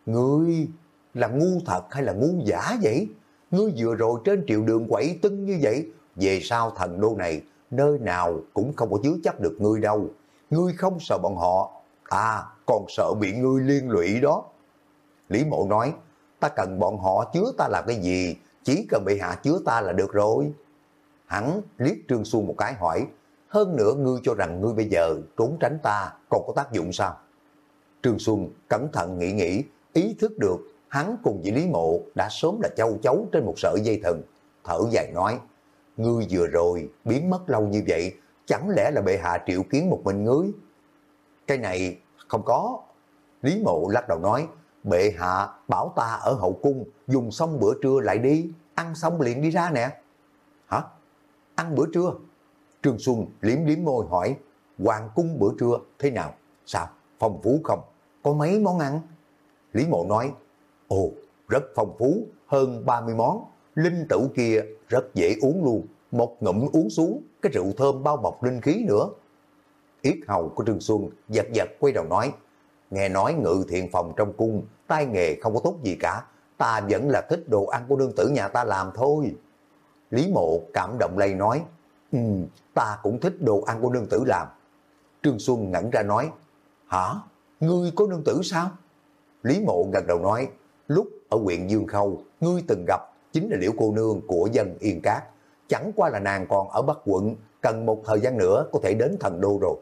Ngươi là ngu thật hay là ngu giả vậy? Ngươi vừa rồi trên triệu đường quẩy tưng như vậy, về sau thần đô này, nơi nào cũng không có chứa chấp được ngươi đâu. Ngươi không sợ bọn họ, à, còn sợ bị ngươi liên lụy đó. Lý mộ nói, ta cần bọn họ chứa ta làm cái gì, chỉ cần bị hạ chứa ta là được rồi. Hắn liếc Trương Xuân một cái hỏi, hơn nữa ngươi cho rằng ngươi bây giờ trốn tránh ta còn có tác dụng sao? Trương Xuân cẩn thận nghĩ nghĩ, ý thức được hắn cùng với Lý Mộ đã sớm là châu chấu trên một sợi dây thần, thở dài nói, ngươi vừa rồi biến mất lâu như vậy, chẳng lẽ là bệ hạ triệu kiến một mình ngươi? Cái này không có. Lý Mộ lắc đầu nói, bệ hạ bảo ta ở hậu cung dùng xong bữa trưa lại đi, ăn xong liền đi ra nè. Ăn bữa trưa? Trương Xuân liếm liếm môi hỏi, hoàng cung bữa trưa thế nào? Sao? Phong phú không? Có mấy món ăn? Lý Mộ nói, ồ, rất phong phú, hơn 30 món, linh tử kia rất dễ uống luôn, một ngụm uống xuống, cái rượu thơm bao bọc linh khí nữa. Yết hầu của Trương Xuân giật giật quay đầu nói, nghe nói ngự thiện phòng trong cung, tay nghề không có tốt gì cả, ta vẫn là thích đồ ăn của nương tử nhà ta làm thôi. Lý Mộ cảm động lây nói, ừ, ta cũng thích đồ ăn của nương tử làm. Trương Xuân ngẩn ra nói, hả, ngươi có nương tử sao? Lý Mộ gật đầu nói, lúc ở huyện Dương Khâu, ngươi từng gặp chính là liễu cô nương của dân Yên Cát. Chẳng qua là nàng còn ở Bắc quận, cần một thời gian nữa có thể đến thần đô rồi.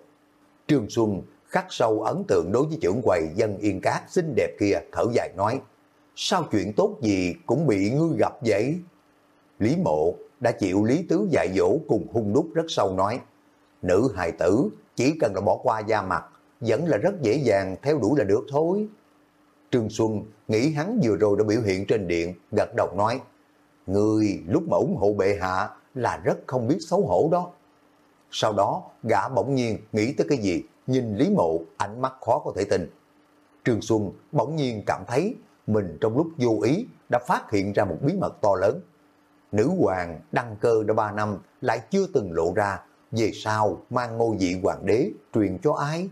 Trương Xuân khắc sâu ấn tượng đối với trưởng quầy dân Yên Cát xinh đẹp kia thở dài nói, sao chuyện tốt gì cũng bị ngươi gặp vậy? Lý Mộ đã chịu Lý Tứ dạy dỗ cùng hung đúc rất sâu nói, nữ hài tử chỉ cần là bỏ qua da mặt, vẫn là rất dễ dàng theo đuổi là được thôi. Trương Xuân nghĩ hắn vừa rồi đã biểu hiện trên điện, gật đầu nói, Người lúc mà ủng hộ bệ hạ là rất không biết xấu hổ đó. Sau đó, gã bỗng nhiên nghĩ tới cái gì, nhìn Lý Mộ, ánh mắt khó có thể tin. Trương Xuân bỗng nhiên cảm thấy mình trong lúc vô ý đã phát hiện ra một bí mật to lớn. Nữ hoàng đăng cơ đã 3 năm lại chưa từng lộ ra, về sau mang ngôi vị hoàng đế truyền cho ai?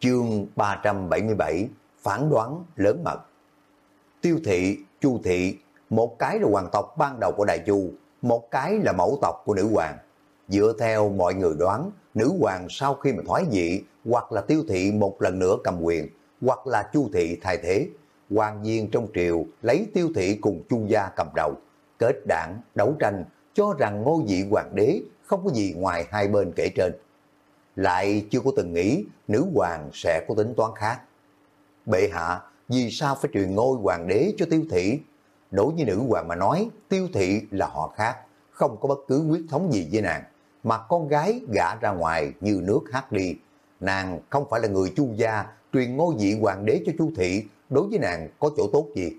Chương 377 Phán đoán lớn mật Tiêu thị, chu thị, một cái là hoàng tộc ban đầu của Đại Chu, một cái là mẫu tộc của nữ hoàng. Dựa theo mọi người đoán, nữ hoàng sau khi mà thoái vị, hoặc là tiêu thị một lần nữa cầm quyền, hoặc là chu thị thay thế, hoàng viên trong triều lấy tiêu thị cùng chu gia cầm đầu, kết đảng, đấu tranh, cho rằng ngôi vị hoàng đế không có gì ngoài hai bên kể trên. Lại chưa có từng nghĩ nữ hoàng sẽ có tính toán khác. Bệ hạ, vì sao phải truyền ngôi hoàng đế cho tiêu thị? Đối với nữ hoàng mà nói, tiêu thị là họ khác, không có bất cứ quyết thống gì với nàng. Mà con gái gả ra ngoài như nước hát đi. Nàng không phải là người chu gia, truyền ngôi vị hoàng đế cho chu thị, đối với nàng có chỗ tốt gì?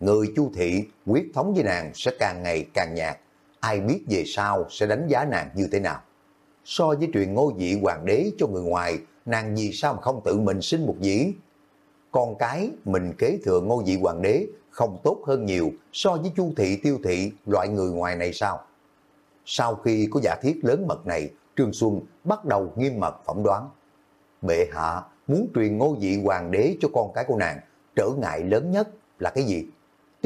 Người chu thị quyết thống với nàng sẽ càng ngày càng nhạt, ai biết về sau sẽ đánh giá nàng như thế nào. So với truyền ngôi vị hoàng đế cho người ngoài, nàng vì sao mà không tự mình sinh một dĩ? Con cái mình kế thừa ngôi vị hoàng đế không tốt hơn nhiều so với chu thị tiêu thị loại người ngoài này sao? Sau khi có giả thiết lớn mật này, Trương Xuân bắt đầu nghiêm mật phỏng đoán. Bệ hạ muốn truyền ngôi vị hoàng đế cho con cái của nàng, trở ngại lớn nhất là cái gì?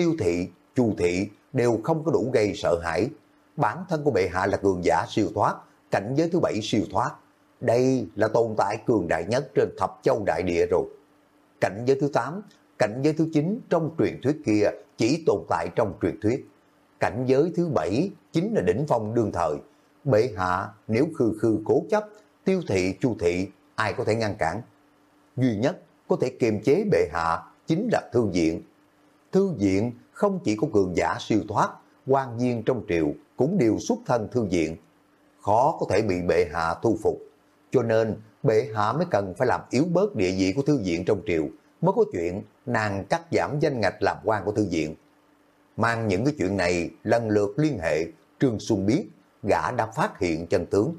Tiêu thị, chu thị đều không có đủ gây sợ hãi. Bản thân của bệ hạ là cường giả siêu thoát, cảnh giới thứ bảy siêu thoát. Đây là tồn tại cường đại nhất trên thập châu đại địa rồi. Cảnh giới thứ 8, cảnh giới thứ 9 trong truyền thuyết kia chỉ tồn tại trong truyền thuyết. Cảnh giới thứ 7 chính là đỉnh phong đương thời. Bệ hạ nếu khư khư cố chấp, tiêu thị, chu thị, ai có thể ngăn cản? Duy nhất có thể kiềm chế bệ hạ chính là Thương Diện. Thư viện không chỉ có cường giả siêu thoát, quan viên trong triều cũng đều xuất thân thư viện. Khó có thể bị bệ hạ thu phục. Cho nên bệ hạ mới cần phải làm yếu bớt địa vị của thư viện trong triều, mới có chuyện nàng cắt giảm danh ngạch làm quan của thư viện. Mang những cái chuyện này lần lượt liên hệ, Trương Xuân biết gã đã phát hiện chân tướng.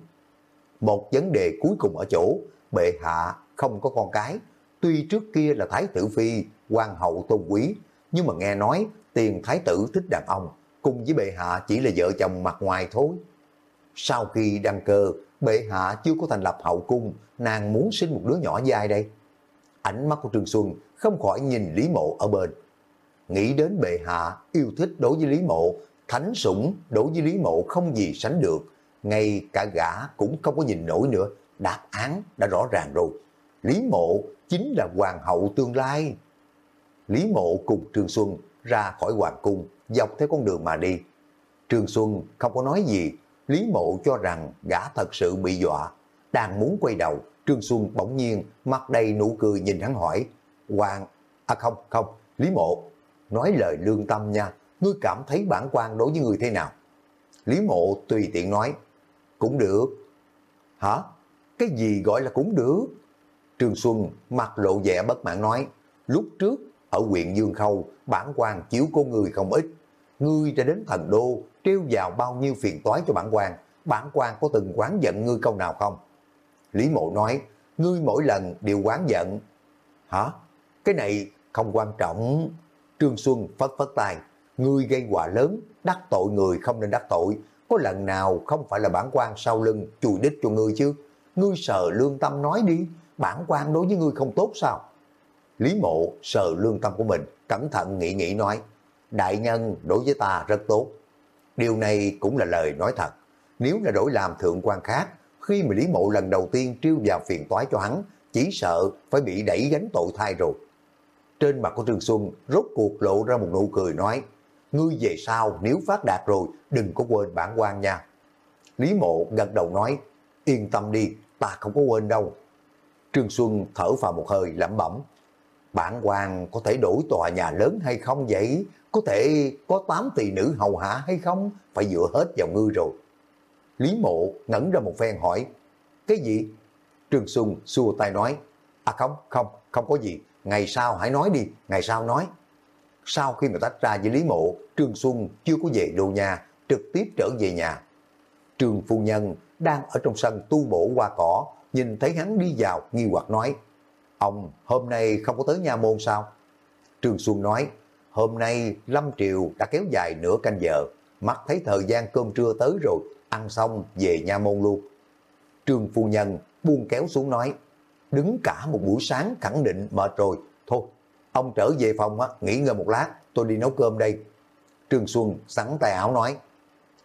Một vấn đề cuối cùng ở chỗ, bệ hạ không có con cái. Tuy trước kia là thái tử phi, hoàng hậu tôn quý, nhưng mà nghe nói tiền thái tử thích đàn ông, cùng với bệ hạ chỉ là vợ chồng mặt ngoài thôi. Sau khi đăng cơ, bệ hạ chưa có thành lập hậu cung, nàng muốn sinh một đứa nhỏ dài đây. Ánh mắt của Trương Xuân không khỏi nhìn Lý Mộ ở bên. Nghĩ đến bệ hạ yêu thích đối với Lý Mộ, thánh sủng đối với Lý Mộ không gì sánh được. Ngay cả gã cũng không có nhìn nổi nữa, đáp án đã rõ ràng rồi. Lý Mộ chính là hoàng hậu tương lai. Lý Mộ cùng Trương Xuân ra khỏi hoàng cung, dọc theo con đường mà đi. Trương Xuân không có nói gì, Lý Mộ cho rằng gã thật sự bị dọa. Đang muốn quay đầu, Trương Xuân bỗng nhiên mặt đầy nụ cười nhìn hắn hỏi, Hoàng, à không, không, Lý Mộ, nói lời lương tâm nha, ngươi cảm thấy bản quan đối với người thế nào? Lý Mộ tùy tiện nói, cũng được. Hả? Cái gì gọi là cũng được? Trương Xuân mặt lộ vẻ bất mãn nói, lúc trước ở huyện Dương Khâu, bản quan chiếu cô người không ít. Ngươi đã đến thần đô, trêu vào bao nhiêu phiền toái cho bản quan, bản quan có từng quán giận ngươi câu nào không? Lý Mộ nói, ngươi mỗi lần đều quán giận. Hả? Cái này không quan trọng. Trương Xuân phất phất tay, ngươi gây quả lớn, đắc tội người không nên đắc tội. Có lần nào không phải là bản quan sau lưng chùi đích cho ngươi chứ? Ngươi sợ lương tâm nói đi, bản quan đối với ngươi không tốt sao? Lý mộ sờ lương tâm của mình, cẩn thận nghĩ nghĩ nói, đại nhân đối với ta rất tốt. Điều này cũng là lời nói thật. Nếu là đổi làm thượng quan khác, khi mà Lý mộ lần đầu tiên trêu vào phiền toái cho hắn, chỉ sợ phải bị đẩy gánh tội thai rồi. Trên mặt của Trương Xuân rốt cuộc lộ ra một nụ cười nói, ngươi về sau nếu phát đạt rồi, đừng có quên bản quan nha. Lý mộ gật đầu nói, yên tâm đi, ta không có quên đâu. Trương Xuân thở vào một hơi lẩm bẩm, bản quan có thể đổi tòa nhà lớn hay không vậy? Có thể có 8 tỷ nữ hầu hạ hay không? Phải dựa hết vào ngươi rồi. Lý mộ ngẩn ra một phen hỏi, cái gì? Trương Xuân xua tay nói, à không, không, không có gì, ngày sau hãy nói đi, ngày sau nói. Sau khi mà tách ra với Lý mộ, Trương Xuân chưa có về đô nhà, trực tiếp trở về nhà. Trương phu nhân đang ở trong sân tu bổ hoa cỏ, nhìn thấy hắn đi vào, nghi hoặc nói, ông hôm nay không có tới nhà môn sao? Trương Xuân nói, hôm nay Lâm Triều đã kéo dài nửa canh giờ, mắt thấy thời gian cơm trưa tới rồi, ăn xong về nha môn luôn. Trương phu nhân buông kéo xuống nói, đứng cả một buổi sáng khẳng định mệt rồi, thôi, ông trở về phòng á, nghỉ ngơi một lát, tôi đi nấu cơm đây. Trương Xuân sẵn tay áo nói,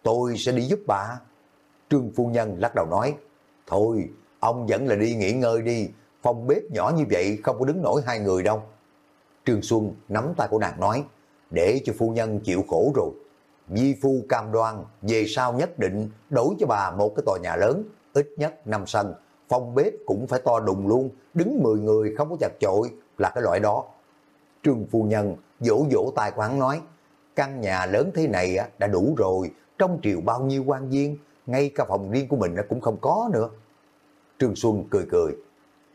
tôi sẽ đi giúp bà. Trương phu nhân lắc đầu nói, thôi, ông vẫn là đi nghỉ ngơi đi, phòng bếp nhỏ như vậy không có đứng nổi hai người đâu. Trương Xuân nắm tay của nàng nói, để cho phu nhân chịu khổ rồi. Di phu cam đoan, về sau nhất định đổi cho bà một cái tòa nhà lớn, ít nhất năm sân, phòng bếp cũng phải to đùng luôn, đứng 10 người không có chặt chội là cái loại đó. Trương phu nhân vỗ vỗ tay của hắn nói, căn nhà lớn thế này đã đủ rồi, trong triều bao nhiêu quan viên, ngay cả phòng riêng của mình cũng không có nữa. Trương Xuân cười cười,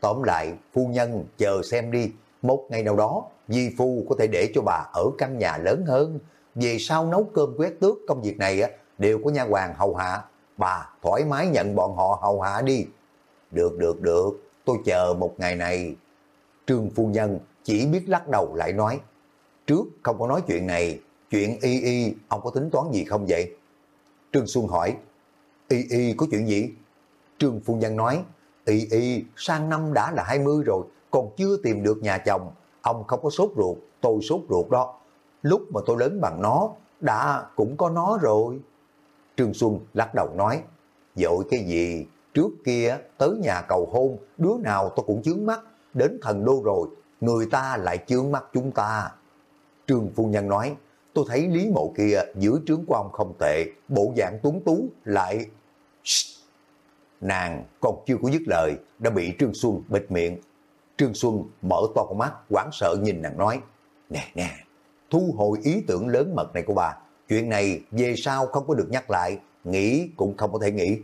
tóm lại phu nhân chờ xem đi, một ngày nào đó Di Phu có thể để cho bà ở căn nhà lớn hơn, về sau nấu cơm quét tước công việc này á đều có nha hoàng hầu hạ, bà thoải mái nhận bọn họ hầu hạ đi. Được, được, được, tôi chờ một ngày này. Trương phu nhân chỉ biết lắc đầu lại nói, trước không có nói chuyện này, chuyện y y, ông có tính toán gì không vậy? Trương Xuân hỏi, y y có chuyện gì? Trương phu nhân nói, y y sang năm đã là 20 rồi, còn chưa tìm được nhà chồng, ông không có sốt ruột, tôi sốt ruột đó. Lúc mà tôi lớn bằng nó, đã cũng có nó rồi. Trương Xuân lắc đầu nói, dội cái gì, trước kia tới nhà cầu hôn, đứa nào tôi cũng chướng mắt, đến thần đô rồi, người ta lại chướng mắt chúng ta. Trương Phu Nhân nói, tôi thấy Lý Mộ kia giữ trướng của ông không tệ, bộ dạng tuấn tú lại... Shh. Nàng còn chưa có dứt lời, đã bị Trương Xuân bịt miệng. Trương Xuân mở to con mắt, quảng sợ nhìn nàng nói, nè nè, thu hồi ý tưởng lớn mật này của bà, chuyện này về sau không có được nhắc lại, nghĩ cũng không có thể nghĩ.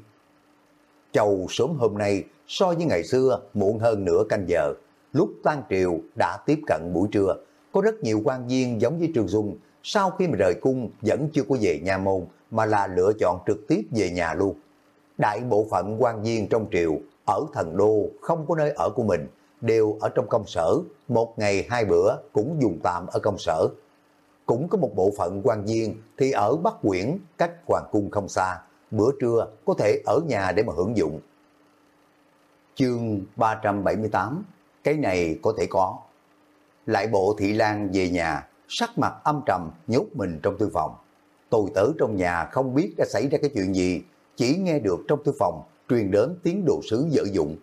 Chầu sớm hôm nay so với ngày xưa muộn hơn nửa canh giờ, lúc tan triều đã tiếp cận buổi trưa, có rất nhiều quan viên giống với Trương Xuân, sau khi mà rời cung vẫn chưa có về nhà môn mà là lựa chọn trực tiếp về nhà luôn. Đại bộ phận quan viên trong triều ở thần đô không có nơi ở của mình, đều ở trong công sở, một ngày hai bữa cũng dùng tạm ở công sở. Cũng có một bộ phận quan viên thì ở Bắc Quyển, cách Hoàng Cung không xa, bữa trưa có thể ở nhà để mà hưởng dụng. Chương 378, cái này có thể có. Lại bộ thị lan về nhà, sắc mặt âm trầm nhốt mình trong thư phòng. Tôi tử trong nhà không biết đã xảy ra cái chuyện gì, chỉ nghe được trong thư phòng truyền đến tiếng đồ sứ dở dụng.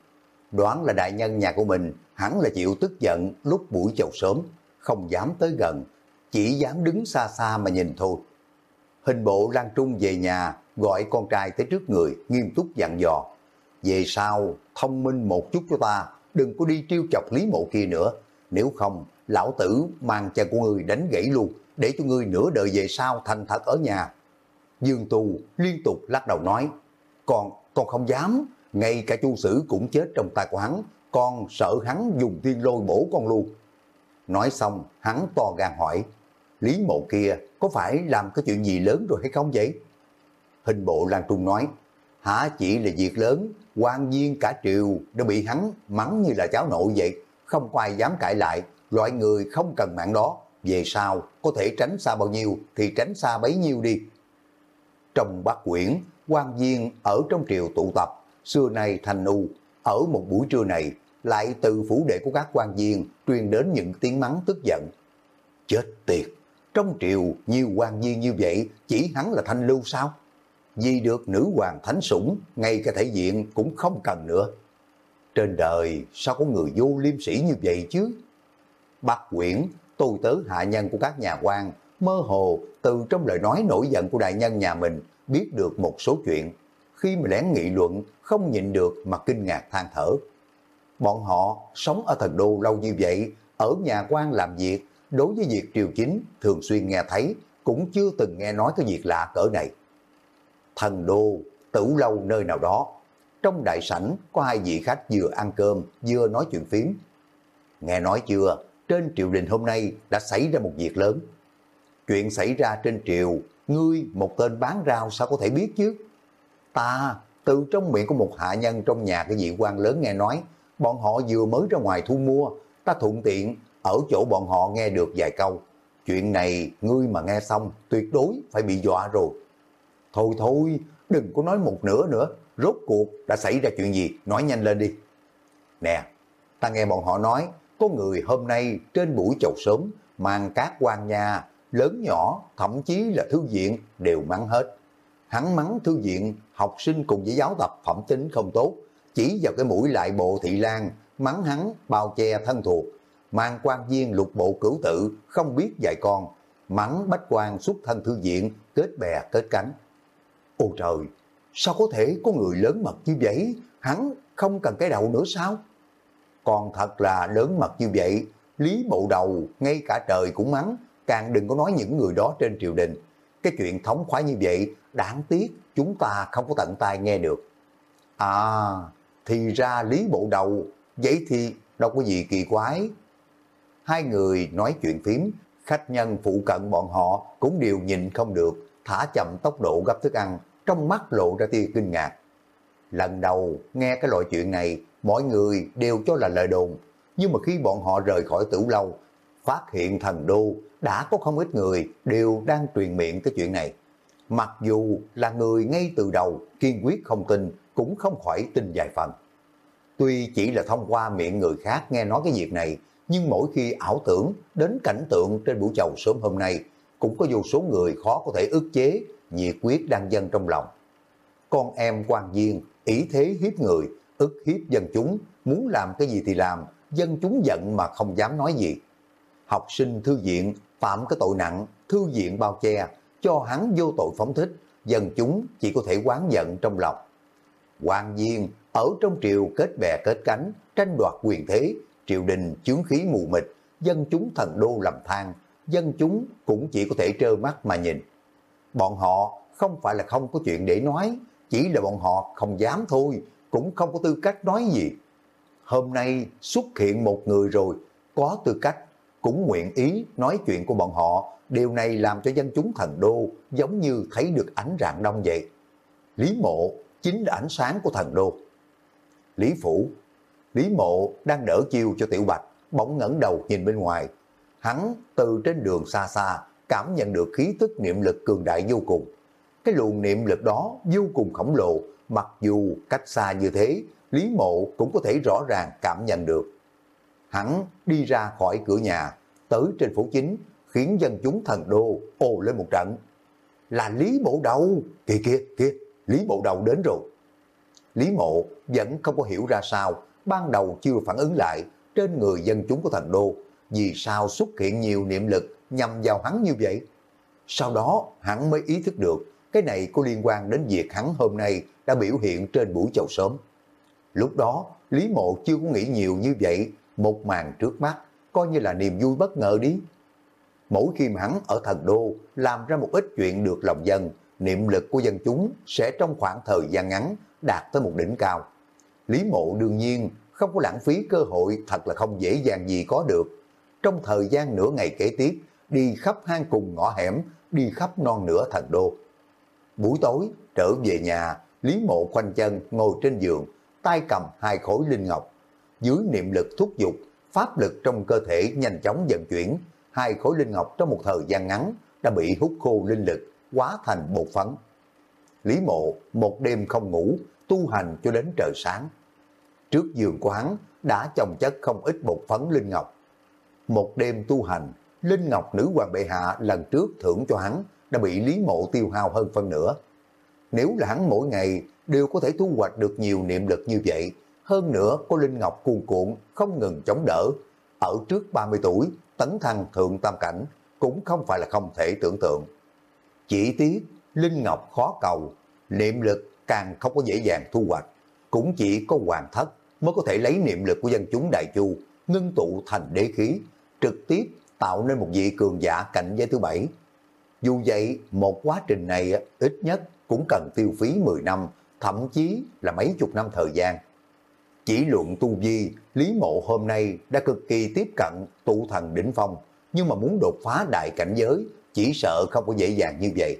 Đoán là đại nhân nhà của mình hẳn là chịu tức giận lúc buổi chầu sớm, không dám tới gần, chỉ dám đứng xa xa mà nhìn thôi. Hình bộ Lan Trung về nhà, gọi con trai tới trước người, nghiêm túc dặn dò. Về sau, thông minh một chút cho ta, đừng có đi trêu chọc lý mộ kia nữa. Nếu không, lão tử mang chân của người đánh gãy luôn, để cho người nửa đời về sau thành thật ở nhà. Dương Tù liên tục lắc đầu nói, còn con không dám, ngay cả chu sử cũng chết trong tay của hắn, con sợ hắn dùng thiên lôi bổ con luôn. Nói xong, hắn to gan hỏi, Lý mộ kia có phải làm cái chuyện gì lớn rồi hay không vậy? Hình bộ Lan Trung nói, hả chỉ là việc lớn, quan viên cả triều đã bị hắn mắng như là cháu nội vậy, không có ai dám cãi lại, loại người không cần mạng đó, về sau có thể tránh xa bao nhiêu thì tránh xa bấy nhiêu đi. Trong bát quyển, quan viên ở trong triều tụ tập, xưa nay thành u, ở một buổi trưa này, lại từ phủ đệ của các quan viên truyền đến những tiếng mắng tức giận. Chết tiệt, trong triều nhiều quan viên như vậy, chỉ hắn là thanh lưu sao? Vì được nữ hoàng thánh sủng, ngay cả thể diện cũng không cần nữa. Trên đời sao có người vô liêm sĩ như vậy chứ? Bác quyển, tôi tớ hạ nhân của các nhà quan, mơ hồ từ trong lời nói nổi giận của đại nhân nhà mình biết được một số chuyện. Khi mà lén nghị luận, không nhịn được mà kinh ngạc than thở. Bọn họ sống ở thần đô lâu như vậy, ở nhà quan làm việc, đối với việc triều chính thường xuyên nghe thấy, cũng chưa từng nghe nói cái việc lạ cỡ này. Thần đô, tử lâu nơi nào đó, trong đại sảnh có hai vị khách vừa ăn cơm, vừa nói chuyện phím. Nghe nói chưa, trên triều đình hôm nay đã xảy ra một việc lớn. Chuyện xảy ra trên triều ngươi một tên bán rau sao có thể biết chứ? Ta từ trong miệng của một hạ nhân trong nhà cái vị quan lớn nghe nói, bọn họ vừa mới ra ngoài thu mua, ta thuận tiện ở chỗ bọn họ nghe được vài câu. Chuyện này ngươi mà nghe xong tuyệt đối phải bị dọa rồi. Thôi thôi, đừng có nói một nửa nữa, rốt cuộc đã xảy ra chuyện gì, nói nhanh lên đi. Nè, ta nghe bọn họ nói, có người hôm nay trên buổi chầu sớm mang các quan nhà, lớn nhỏ, thậm chí là thư viện đều mắng hết. Hắn mắng thư viện, học sinh cùng với giáo tập phẩm tính không tốt, chỉ vào cái mũi lại bộ thị lan, mắng hắn bao che thân thuộc, mang quan viên lục bộ cửu tự, không biết dạy con, mắng bách quan xuất thân thư viện, kết bè kết cánh. Ôi trời, sao có thể có người lớn mật như vậy, hắn không cần cái đầu nữa sao? Còn thật là lớn mật như vậy, Lý Bộ Đầu ngay cả trời cũng mắng, càng đừng có nói những người đó trên triều đình. Cái chuyện thống khoái như vậy, đáng tiếc chúng ta không có tận tai nghe được. À, thì ra Lý Bộ Đầu, vậy thì đâu có gì kỳ quái. Hai người nói chuyện phím, khách nhân phụ cận bọn họ cũng đều nhìn không được, thả chậm tốc độ gấp thức ăn, trong mắt lộ ra tia kinh ngạc. Lần đầu nghe cái loại chuyện này, mọi người đều cho là lời đồn, nhưng mà khi bọn họ rời khỏi tử lâu, phát hiện thần đô đã có không ít người đều đang truyền miệng cái chuyện này. Mặc dù là người ngay từ đầu kiên quyết không tin, cũng không khỏi tin vài phần. Tuy chỉ là thông qua miệng người khác nghe nói cái việc này, nhưng mỗi khi ảo tưởng đến cảnh tượng trên buổi chầu sớm hôm nay, cũng có vô số người khó có thể ức chế nhiệt quyết đang dân trong lòng. Con em quan viên, ý thế hiếp người, ức hiếp dân chúng, muốn làm cái gì thì làm, dân chúng giận mà không dám nói gì. Học sinh thư viện phạm cái tội nặng, thư viện bao che, cho hắn vô tội phóng thích, dân chúng chỉ có thể quán giận trong lòng. quan viên ở trong triều kết bè kết cánh, tranh đoạt quyền thế, triều đình chướng khí mù mịt, dân chúng thần đô lầm than, dân chúng cũng chỉ có thể trơ mắt mà nhìn. Bọn họ không phải là không có chuyện để nói, chỉ là bọn họ không dám thôi, cũng không có tư cách nói gì. Hôm nay xuất hiện một người rồi, có tư cách, cũng nguyện ý nói chuyện của bọn họ, điều này làm cho dân chúng thần đô giống như thấy được ánh rạng đông vậy. Lý mộ chính là ánh sáng của thần đô. Lý Phủ, Lý mộ đang đỡ chiêu cho Tiểu Bạch, bỗng ngẩng đầu nhìn bên ngoài. Hắn từ trên đường xa xa cảm nhận được khí tức niệm lực cường đại vô cùng. Cái luồng niệm lực đó vô cùng khổng lồ, mặc dù cách xa như thế, Lý Mộ cũng có thể rõ ràng cảm nhận được. Hắn đi ra khỏi cửa nhà, tới trên phố chính, khiến dân chúng thần đô ồ lên một trận. Là Lý Bộ Đầu, kìa kìa kìa, Lý Bộ Đầu đến rồi. Lý Mộ vẫn không có hiểu ra sao, ban đầu chưa phản ứng lại trên người dân chúng của thần đô, vì sao xuất hiện nhiều niệm lực nhằm vào hắn như vậy. Sau đó hắn mới ý thức được cái này có liên quan đến việc hắn hôm nay đã biểu hiện trên buổi chầu sớm. Lúc đó, Lý Mộ chưa có nghĩ nhiều như vậy, một màn trước mắt, coi như là niềm vui bất ngờ đi. Mỗi khi mà hắn ở thần đô làm ra một ít chuyện được lòng dân, niệm lực của dân chúng sẽ trong khoảng thời gian ngắn đạt tới một đỉnh cao. Lý Mộ đương nhiên không có lãng phí cơ hội thật là không dễ dàng gì có được. Trong thời gian nửa ngày kế tiếp, đi khắp hang cùng ngõ hẻm, đi khắp non nửa thần đô. Buổi tối, trở về nhà, Lý Mộ khoanh chân ngồi trên giường, tay cầm hai khối linh ngọc. Dưới niệm lực thúc giục, pháp lực trong cơ thể nhanh chóng vận chuyển, hai khối linh ngọc trong một thời gian ngắn đã bị hút khô linh lực, hóa thành bột phấn. Lý Mộ một đêm không ngủ, tu hành cho đến trời sáng. Trước giường của hắn đã chồng chất không ít bột phấn linh ngọc. Một đêm tu hành, linh ngọc nữ hoàng bệ hạ lần trước thưởng cho hắn đã bị Lý Mộ tiêu hao hơn phân nửa. Nếu là hắn mỗi ngày đều có thể thu hoạch được nhiều niệm lực như vậy, hơn nữa có Linh Ngọc cuồn cuộn không ngừng chống đỡ. Ở trước 30 tuổi, tấn thăng thượng tam cảnh cũng không phải là không thể tưởng tượng. Chỉ tiếc, Linh Ngọc khó cầu, niệm lực càng không có dễ dàng thu hoạch. Cũng chỉ có hoàng thất mới có thể lấy niệm lực của dân chúng đại chu, ngưng tụ thành đế khí, trực tiếp tạo nên một vị cường giả cảnh giới thứ bảy. Dù vậy, một quá trình này ít nhất cũng cần tiêu phí 10 năm, thậm chí là mấy chục năm thời gian. Chỉ luận tu vi, Lý Mộ hôm nay đã cực kỳ tiếp cận tụ thần đỉnh phong, nhưng mà muốn đột phá đại cảnh giới, chỉ sợ không có dễ dàng như vậy.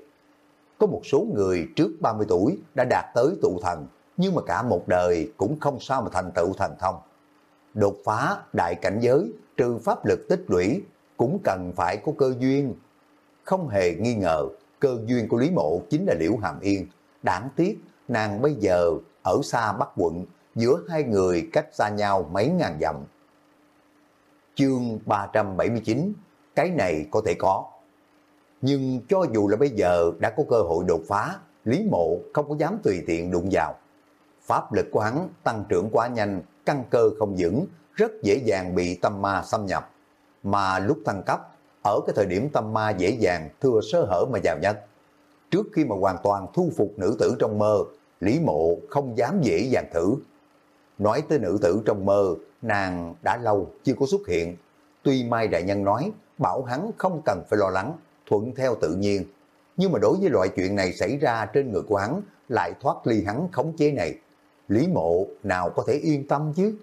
có một số người trước 30 tuổi đã đạt tới tụ thần, nhưng mà cả một đời cũng không sao mà thành tựu thần thông. Đột phá đại cảnh giới, trừ pháp lực tích lũy, cũng cần phải có cơ duyên. Không hề nghi ngờ, cơ duyên của Lý Mộ chính là Liễu Hàm Yên. Đáng tiếc, nàng bây giờ ở xa Bắc quận, giữa hai người cách xa nhau mấy ngàn dặm. Chương 379, cái này có thể có. Nhưng cho dù là bây giờ đã có cơ hội đột phá, Lý Mộ không có dám tùy tiện đụng vào. Pháp lực của hắn tăng trưởng quá nhanh, căn cơ không vững, rất dễ dàng bị tâm ma xâm nhập. Mà lúc thăng cấp, ở cái thời điểm tâm ma dễ dàng thừa sơ hở mà vào nhất. Trước khi mà hoàn toàn thu phục nữ tử trong mơ, Lý Mộ không dám dễ dàng thử. Nói tới nữ tử trong mơ, nàng đã lâu chưa có xuất hiện. Tuy Mai Đại Nhân nói, bảo hắn không cần phải lo lắng, thuận theo tự nhiên. Nhưng mà đối với loại chuyện này xảy ra trên người của hắn, lại thoát ly hắn khống chế này. Lý mộ nào có thể yên tâm chứ?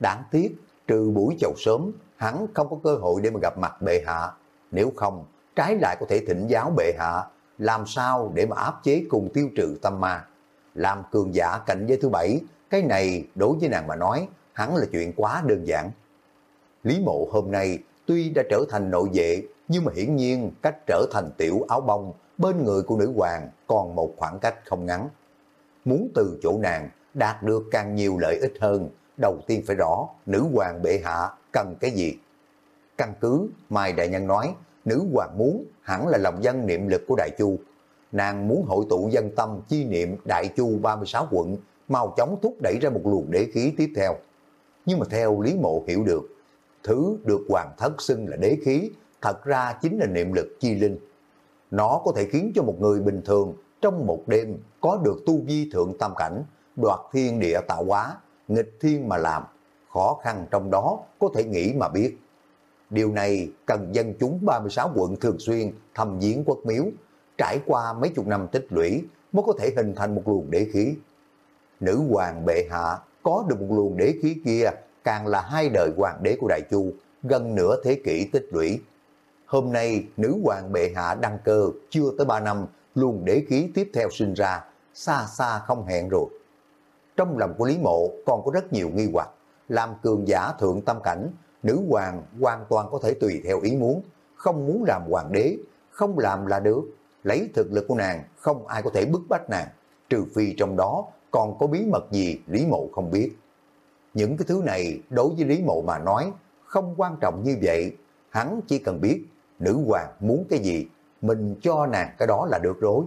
Đáng tiếc, trừ buổi chầu sớm, hắn không có cơ hội để mà gặp mặt bệ hạ. Nếu không, trái lại có thể thỉnh giáo bệ hạ, làm sao để mà áp chế cùng tiêu trừ tâm ma. Làm cường giả cảnh giới thứ bảy, cái này đối với nàng mà nói, hắn là chuyện quá đơn giản. Lý mộ hôm nay tuy đã trở thành nội vệ, nhưng mà hiển nhiên cách trở thành tiểu áo bông bên người của nữ hoàng còn một khoảng cách không ngắn. Muốn từ chỗ nàng đạt được càng nhiều lợi ích hơn, đầu tiên phải rõ nữ hoàng bệ hạ cần cái gì. Căn cứ Mai Đại Nhân nói, nữ hoàng muốn hẳn là lòng dân niệm lực của Đại Chu. Nàng muốn hội tụ dân tâm chi niệm Đại Chu 36 quận, mau chóng thúc đẩy ra một luồng đế khí tiếp theo. Nhưng mà theo Lý Mộ hiểu được, thứ được hoàng thất xưng là đế khí, thật ra chính là niệm lực chi linh. Nó có thể khiến cho một người bình thường trong một đêm có được tu vi thượng tam cảnh, đoạt thiên địa tạo hóa, nghịch thiên mà làm, khó khăn trong đó có thể nghĩ mà biết. Điều này cần dân chúng 36 quận thường xuyên thăm viếng quốc miếu, trải qua mấy chục năm tích lũy mới có thể hình thành một luồng đế khí. Nữ hoàng bệ hạ có được một luồng đế khí kia càng là hai đời hoàng đế của Đại Chu, gần nửa thế kỷ tích lũy. Hôm nay, nữ hoàng bệ hạ đăng cơ chưa tới 3 năm, luồng đế khí tiếp theo sinh ra, xa xa không hẹn rồi. Trong lòng của Lý Mộ còn có rất nhiều nghi hoặc, làm cường giả thượng tâm cảnh, nữ hoàng hoàn toàn có thể tùy theo ý muốn, không muốn làm hoàng đế, không làm là được. Lấy thực lực của nàng, không ai có thể bức bách nàng, trừ phi trong đó còn có bí mật gì Lý Mộ không biết. Những cái thứ này đối với Lý Mộ mà nói không quan trọng như vậy, hắn chỉ cần biết nữ hoàng muốn cái gì, mình cho nàng cái đó là được rồi.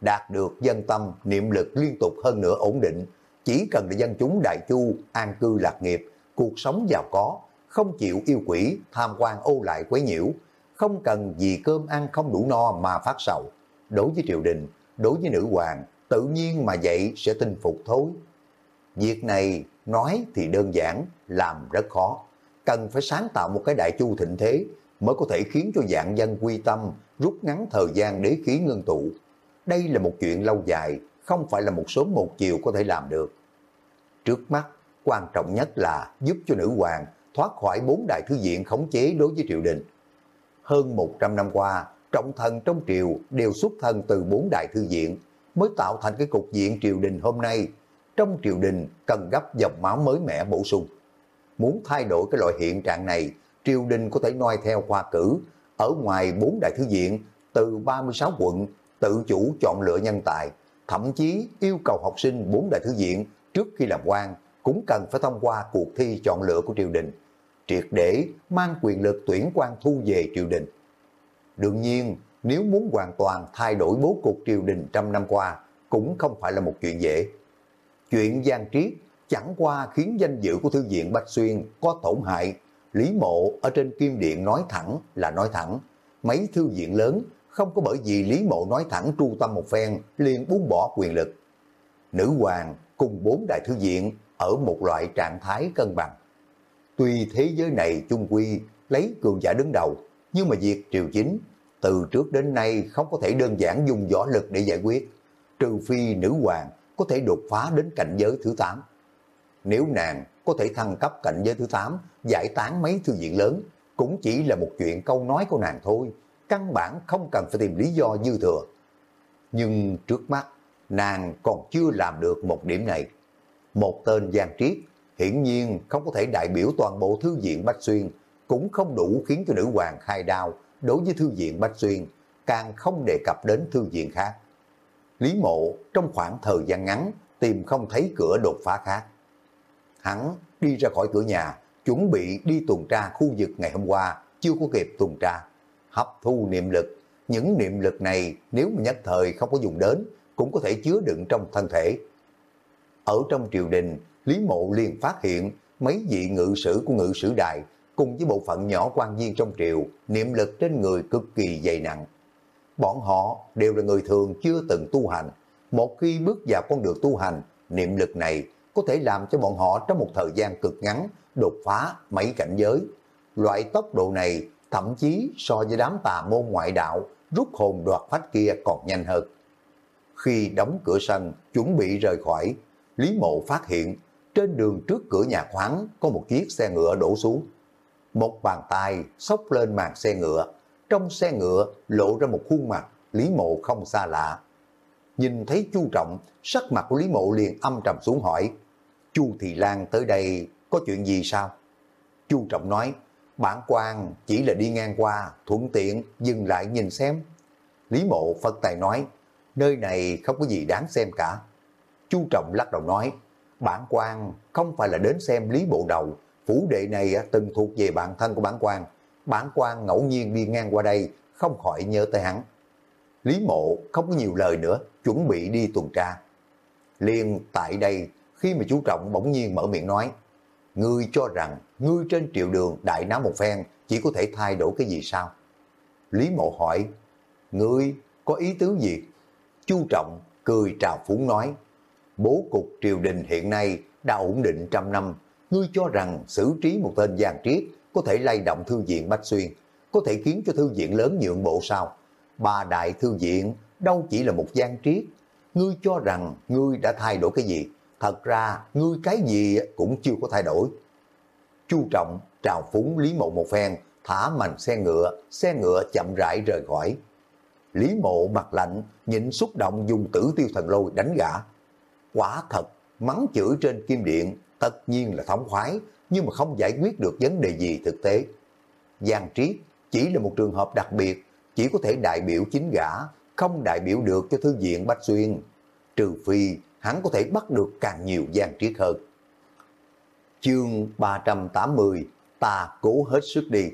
Đạt được dân tâm, niệm lực liên tục hơn nữa ổn định, chỉ cần để dân chúng đại chu an cư lạc nghiệp, cuộc sống giàu có, không chịu yêu quỷ, tham quan ô lại quấy nhiễu, không cần vì cơm ăn không đủ no mà phát sầu. Đối với triều đình, đối với nữ hoàng, tự nhiên mà vậy sẽ tinh phục thôi. Việc này nói thì đơn giản, làm rất khó. Cần phải sáng tạo một cái đại chu thịnh thế mới có thể khiến cho dạng dân quy tâm, rút ngắn thời gian đế khí ngân tụ. Đây là một chuyện lâu dài, không phải là một sớm một chiều có thể làm được. Trước mắt, quan trọng nhất là giúp cho nữ hoàng thoát khỏi bốn đại thư viện khống chế đối với triều đình. Hơn 100 năm qua, trọng thần trong triều đều xuất thân từ bốn đại thư viện, mới tạo thành cái cục diện triều đình hôm nay. Trong triều đình cần gấp dòng máu mới mẻ bổ sung. Muốn thay đổi cái loại hiện trạng này, triều đình có thể noi theo khoa cử. Ở ngoài bốn đại thư viện, từ 36 quận, tự chủ chọn lựa nhân tài, thậm chí yêu cầu học sinh bốn đại thư viện trước khi làm quan cũng cần phải thông qua cuộc thi chọn lựa của triều đình, triệt để mang quyền lực tuyển quan thu về triều đình. Đương nhiên, nếu muốn hoàn toàn thay đổi bố cục triều đình trăm năm qua, cũng không phải là một chuyện dễ. Chuyện gian triết chẳng qua khiến danh dự của thư viện Bách Xuyên có tổn hại. Lý mộ ở trên kim điện nói thẳng là nói thẳng. Mấy thư viện lớn không có bởi vì Lý mộ nói thẳng tru tâm một phen liền buông bỏ quyền lực. Nữ hoàng cùng bốn đại thư viện ở một loại trạng thái cân bằng. Tuy thế giới này chung quy lấy cường giả đứng đầu, nhưng mà việc triều chính từ trước đến nay không có thể đơn giản dùng võ lực để giải quyết, trừ phi nữ hoàng có thể đột phá đến cảnh giới thứ 8. Nếu nàng có thể thăng cấp cảnh giới thứ 8, giải tán mấy thư viện lớn, cũng chỉ là một chuyện câu nói của nàng thôi, căn bản không cần phải tìm lý do dư thừa. nhưng trước mắt nàng còn chưa làm được một điểm này. Một tên Giang Triết hiển nhiên không có thể đại biểu toàn bộ thư viện Bách Xuyên, cũng không đủ khiến cho nữ hoàng khai đao đối với thư viện Bách Xuyên, càng không đề cập đến thư viện khác. Lý mộ trong khoảng thời gian ngắn tìm không thấy cửa đột phá khác. Hắn đi ra khỏi cửa nhà, chuẩn bị đi tuần tra khu vực ngày hôm qua, chưa có kịp tuần tra. Hấp thu niệm lực, những niệm lực này nếu mà nhất thời không có dùng đến, cũng có thể chứa đựng trong thân thể. Ở trong triều đình, Lý Mộ liền phát hiện mấy vị ngự sử của ngự sử đài cùng với bộ phận nhỏ quan viên trong triều, niệm lực trên người cực kỳ dày nặng. Bọn họ đều là người thường chưa từng tu hành. Một khi bước vào con đường tu hành, niệm lực này có thể làm cho bọn họ trong một thời gian cực ngắn đột phá mấy cảnh giới. Loại tốc độ này thậm chí so với đám tà môn ngoại đạo rút hồn đoạt phách kia còn nhanh hơn. Khi đóng cửa sân, chuẩn bị rời khỏi, Lý Mộ phát hiện trên đường trước cửa nhà khoáng có một chiếc xe ngựa đổ xuống. Một bàn tay xốc lên màn xe ngựa, trong xe ngựa lộ ra một khuôn mặt Lý Mộ không xa lạ. Nhìn thấy Chu Trọng, sắc mặt của Lý Mộ liền âm trầm xuống hỏi, Chu Thị Lan tới đây có chuyện gì sao? Chu Trọng nói, bản quan chỉ là đi ngang qua, thuận tiện dừng lại nhìn xem. Lý Mộ phân tài nói, nơi này không có gì đáng xem cả. Chu Trọng lắc đầu nói, bản quan không phải là đến xem Lý Bộ Đầu, phủ đệ này từng thuộc về bản thân của bản quan. Bản quan ngẫu nhiên đi ngang qua đây, không khỏi nhớ tới hắn. Lý Mộ không có nhiều lời nữa, chuẩn bị đi tuần tra. Liên tại đây, khi mà chú Trọng bỗng nhiên mở miệng nói, Ngươi cho rằng ngươi trên triệu đường đại náo một phen chỉ có thể thay đổi cái gì sao? Lý Mộ hỏi, Ngươi có ý tứ gì? Chu Trọng cười trào phúng nói, bố cục triều đình hiện nay đã ổn định trăm năm, ngươi cho rằng xử trí một tên giàn triết có thể lay động thư viện Bách Xuyên, có thể khiến cho thư viện lớn nhượng bộ sao? Ba đại thư viện đâu chỉ là một gian triết, ngươi cho rằng ngươi đã thay đổi cái gì? Thật ra, ngươi cái gì cũng chưa có thay đổi. Chu Trọng trào phúng Lý Mộ một phen, thả mạnh xe ngựa, xe ngựa chậm rãi rời khỏi. Lý Mộ mặt lạnh, nhịn xúc động dùng tử tiêu thần lôi đánh gã. Quả thật, mắng chửi trên kim điện tất nhiên là thống khoái, nhưng mà không giải quyết được vấn đề gì thực tế. Giang Triết chỉ là một trường hợp đặc biệt, chỉ có thể đại biểu chính gã, không đại biểu được cho thư viện Bách Xuyên. Trừ phi hắn có thể bắt được càng nhiều Giang Triết hơn. Chương 380 Ta cố hết sức đi.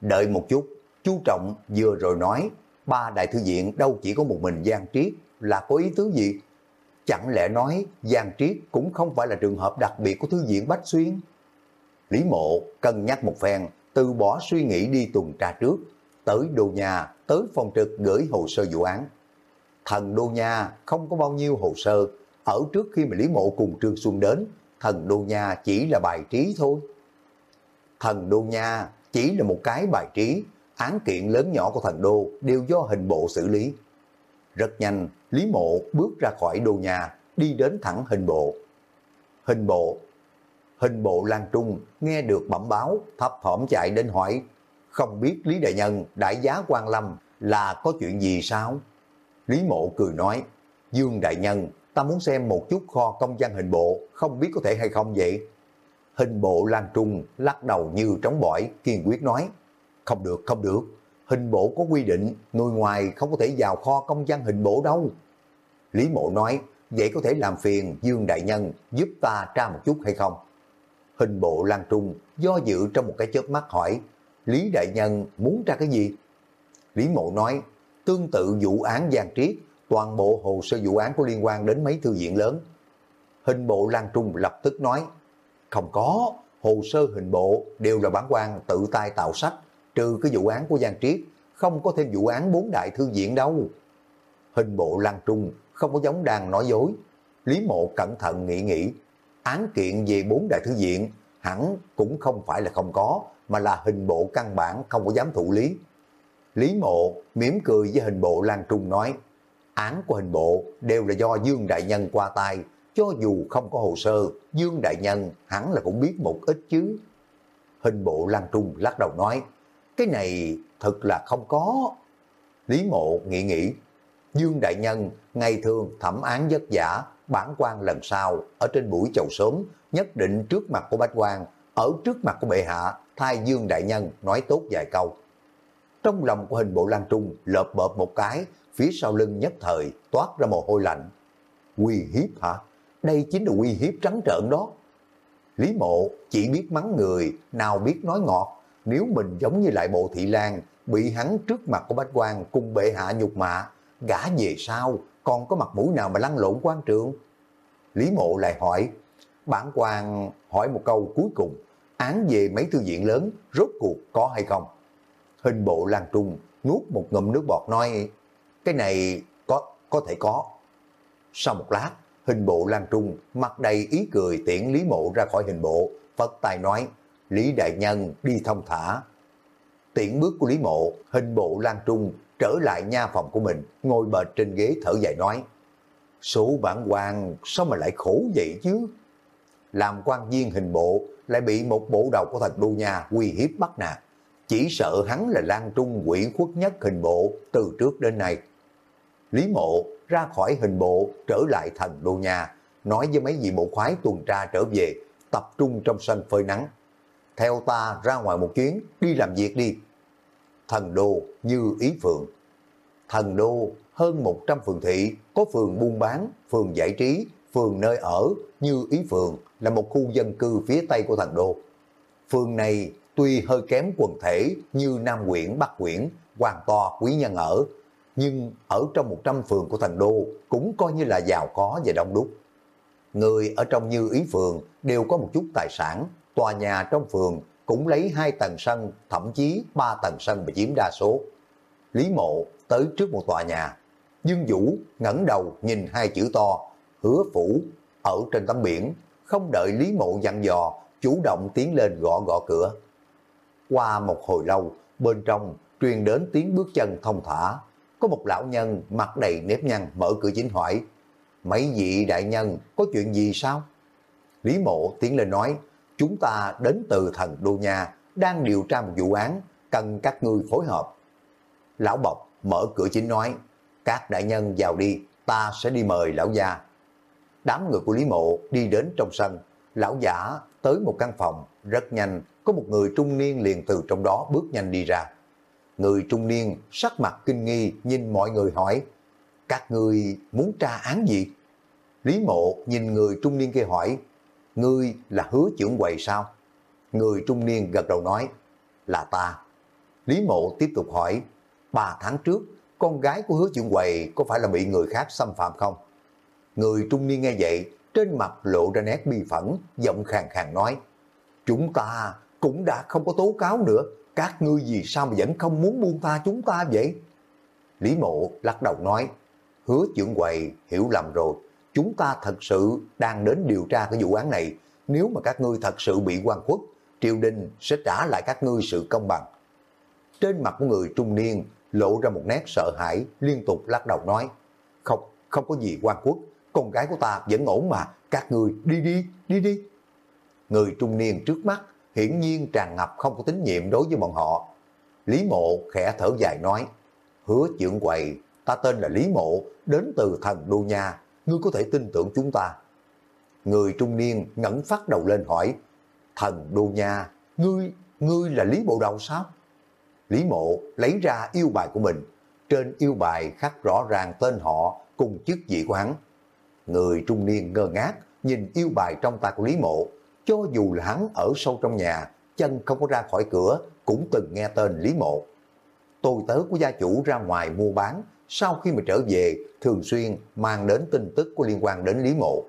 Đợi một chút, chú Trọng vừa rồi nói ba đại thư viện đâu chỉ có một mình Giang Triết là có ý tứ gì? Chẳng lẽ nói Giang Triết cũng không phải là trường hợp đặc biệt của thư viện Bách Xuyên? Lý Mộ cân nhắc một phen, từ bỏ suy nghĩ đi tuần tra trước, tới đô nhà, tới phòng trực gửi hồ sơ vụ án. Thần đô nhà không có bao nhiêu hồ sơ, ở trước khi mà Lý Mộ cùng Trương Xuân đến, thần đô nhà chỉ là bài trí thôi. Thần đô nhà chỉ là một cái bài trí, án kiện lớn nhỏ của thần đô đều do hình bộ xử lý. Rất nhanh, Lý Mộ bước ra khỏi đô nhà, đi đến thẳng hình bộ. Hình bộ Hình bộ Lan Trung nghe được bẩm báo, thấp thỏm chạy đến hỏi, không biết Lý Đại Nhân, đại giá quan Lâm là có chuyện gì sao? Lý Mộ cười nói, Dương Đại Nhân, ta muốn xem một chút kho công văn hình bộ, không biết có thể hay không vậy? Hình bộ Lan Trung lắc đầu như trống bỏi, kiên quyết nói, không được, không được. Hình bộ có quy định, người ngoài không có thể vào kho công văn hình bộ đâu. Lý mộ nói, vậy có thể làm phiền Dương Đại Nhân giúp ta tra một chút hay không? Hình bộ Lan Trung do dự trong một cái chớp mắt hỏi, Lý Đại Nhân muốn tra cái gì? Lý mộ nói, tương tự vụ án Giang Triết, toàn bộ hồ sơ vụ án có liên quan đến mấy thư viện lớn. Hình bộ Lan Trung lập tức nói, không có, hồ sơ hình bộ đều là bản quan tự tay tạo sách, trừ cái vụ án của Giang Triết, không có thêm vụ án bốn đại thư viện đâu. Hình bộ Lan Trung không có giống đang nói dối. Lý Mộ cẩn thận nghĩ nghĩ, án kiện về bốn đại thư viện hẳn cũng không phải là không có, mà là hình bộ căn bản không có dám thụ lý. Lý Mộ mỉm cười với hình bộ Lan Trung nói, án của hình bộ đều là do Dương Đại Nhân qua tay, cho dù không có hồ sơ, Dương Đại Nhân hẳn là cũng biết một ít chứ. Hình bộ Lan Trung lắc đầu nói, cái này thật là không có. Lý mộ nghĩ nghĩ, Dương Đại Nhân ngày thường thẩm án vất giả, bản quan lần sau ở trên buổi chầu sớm nhất định trước mặt của Bách quan ở trước mặt của bệ hạ thay Dương Đại Nhân nói tốt vài câu. Trong lòng của hình bộ Lan Trung lợp bợp một cái, phía sau lưng nhất thời toát ra mồ hôi lạnh. Uy hiếp hả? Đây chính là uy hiếp trắng trợn đó. Lý mộ chỉ biết mắng người, nào biết nói ngọt. Nếu mình giống như lại bộ thị lan, bị hắn trước mặt của bách quan cùng bệ hạ nhục mạ, gã về sau, còn có mặt mũi nào mà lăn lộn quan trường? Lý mộ lại hỏi, bản quan hỏi một câu cuối cùng, án về mấy thư viện lớn, rốt cuộc có hay không? Hình bộ Lan Trung nuốt một ngụm nước bọt nói, cái này có có thể có. Sau một lát, hình bộ Lan Trung mặt đầy ý cười tiễn Lý Mộ ra khỏi hình bộ, Phật tài nói, Lý Đại Nhân đi thông thả. Tiễn bước của Lý Mộ, hình bộ Lan Trung trở lại nha phòng của mình, ngồi bệt trên ghế thở dài nói, số bản quan sao mà lại khổ vậy chứ? Làm quan viên hình bộ lại bị một bộ đầu của thần đô nhà uy hiếp bắt nạt. Chỉ sợ hắn là Lan Trung quỷ khuất nhất hình bộ từ trước đến nay. Lý mộ ra khỏi hình bộ trở lại thành đô nhà, nói với mấy vị bộ khoái tuần tra trở về, tập trung trong sân phơi nắng. Theo ta ra ngoài một chuyến, đi làm việc đi. Thần đô như ý phượng. Thần đô hơn 100 phường thị, có phường buôn bán, phường giải trí, phường nơi ở như ý phường là một khu dân cư phía tây của thần đô. Phường này tuy hơi kém quần thể như Nam Quyển, Bắc Quyển, Hoàng To, Quý Nhân ở, nhưng ở trong 100 phường của thành đô cũng coi như là giàu có và đông đúc. Người ở trong như ý phường đều có một chút tài sản, tòa nhà trong phường cũng lấy hai tầng sân, thậm chí ba tầng sân mà chiếm đa số. Lý Mộ tới trước một tòa nhà, Dương Vũ ngẩng đầu nhìn hai chữ to, hứa phủ, ở trên tấm biển, không đợi Lý Mộ dặn dò, chủ động tiến lên gõ gõ cửa. Qua một hồi lâu, bên trong truyền đến tiếng bước chân thông thả, có một lão nhân mặt đầy nếp nhăn mở cửa chính hỏi, mấy vị đại nhân có chuyện gì sao? Lý mộ tiến lên nói, chúng ta đến từ thần Đô Nha, đang điều tra một vụ án, cần các ngươi phối hợp. Lão Bọc mở cửa chính nói, các đại nhân vào đi, ta sẽ đi mời lão gia. Đám người của Lý Mộ đi đến trong sân, lão giả tới một căn phòng, rất nhanh, có một người trung niên liền từ trong đó bước nhanh đi ra. Người trung niên sắc mặt kinh nghi nhìn mọi người hỏi, các người muốn tra án gì? Lý mộ nhìn người trung niên kia hỏi, ngươi là hứa trưởng quầy sao? Người trung niên gật đầu nói, là ta. Lý mộ tiếp tục hỏi, ba tháng trước, con gái của hứa trưởng quầy có phải là bị người khác xâm phạm không? Người trung niên nghe vậy, trên mặt lộ ra nét bi phẫn, giọng khàn khàn nói, chúng ta cũng đã không có tố cáo nữa, các ngươi vì sao mà vẫn không muốn buông tha chúng ta vậy? Lý mộ lắc đầu nói, hứa trưởng quầy hiểu lầm rồi, chúng ta thật sự đang đến điều tra cái vụ án này, nếu mà các ngươi thật sự bị quan quốc, triều đình sẽ trả lại các ngươi sự công bằng. Trên mặt của người trung niên lộ ra một nét sợ hãi, liên tục lắc đầu nói, không, không có gì quan quốc, con gái của ta vẫn ổn mà, các người đi đi, đi đi. Người trung niên trước mắt hiển nhiên tràn ngập không có tín nhiệm đối với bọn họ. Lý Mộ khẽ thở dài nói, hứa trưởng quầy, ta tên là Lý Mộ, đến từ thần Đô Nha, ngươi có thể tin tưởng chúng ta. Người trung niên ngẩng phát đầu lên hỏi, thần Đô Nha, ngươi, ngươi là Lý Bộ Đầu sao? Lý Mộ lấy ra yêu bài của mình, trên yêu bài khắc rõ ràng tên họ cùng chức vị của hắn. Người trung niên ngơ ngác nhìn yêu bài trong tay của Lý Mộ, cho dù là hắn ở sâu trong nhà, chân không có ra khỏi cửa, cũng từng nghe tên Lý Mộ. Tôi tớ của gia chủ ra ngoài mua bán, sau khi mà trở về, thường xuyên mang đến tin tức có liên quan đến Lý Mộ.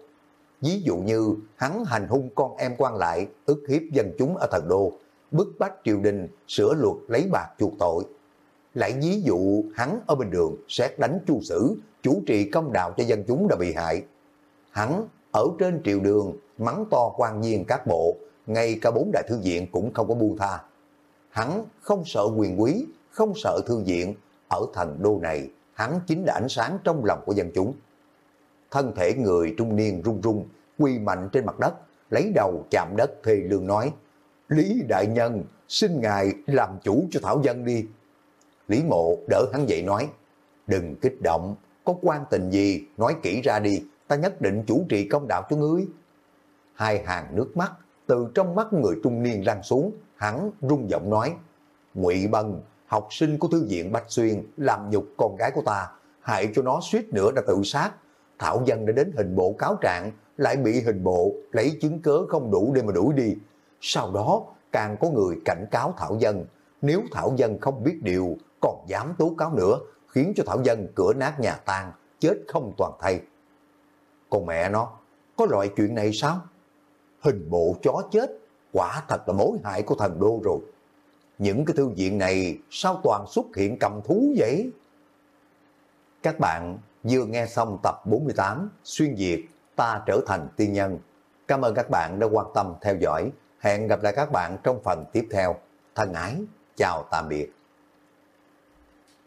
Ví dụ như hắn hành hung con em quan lại, ức hiếp dân chúng ở thần đô, bức bách triều đình sửa luật lấy bạc chuộc tội. Lại ví dụ hắn ở bên đường xét đánh chu sử, chủ trì công đạo cho dân chúng đã bị hại. Hắn ở trên triều đường mắng to quan viên các bộ, ngay cả bốn đại thư viện cũng không có buông tha. Hắn không sợ quyền quý, không sợ thư viện, ở thành đô này, hắn chính là ánh sáng trong lòng của dân chúng. Thân thể người trung niên run run, quy mạnh trên mặt đất, lấy đầu chạm đất thề lương nói, Lý Đại Nhân, xin Ngài làm chủ cho Thảo Dân đi. Lý Mộ đỡ hắn dậy nói, đừng kích động, có quan tình gì, nói kỹ ra đi, ta nhất định chủ trì công đạo cho ngươi. Hai hàng nước mắt từ trong mắt người trung niên lăn xuống, hắn rung giọng nói, ngụy Bân, học sinh của thư viện Bạch Xuyên làm nhục con gái của ta, hại cho nó suýt nữa đã tự sát. Thảo Dân đã đến hình bộ cáo trạng, lại bị hình bộ lấy chứng cớ không đủ để mà đuổi đi. Sau đó càng có người cảnh cáo Thảo Dân, nếu Thảo Dân không biết điều, còn dám tố cáo nữa, khiến cho Thảo Dân cửa nát nhà tan, chết không toàn thay. Còn mẹ nó, có loại chuyện này sao? Hình bộ chó chết, quả thật là mối hại của thần đô rồi. Những cái thư viện này sao toàn xuất hiện cầm thú vậy? Các bạn vừa nghe xong tập 48 Xuyên Việt Ta Trở Thành Tiên Nhân. Cảm ơn các bạn đã quan tâm theo dõi. Hẹn gặp lại các bạn trong phần tiếp theo. Thân ái, chào tạm biệt.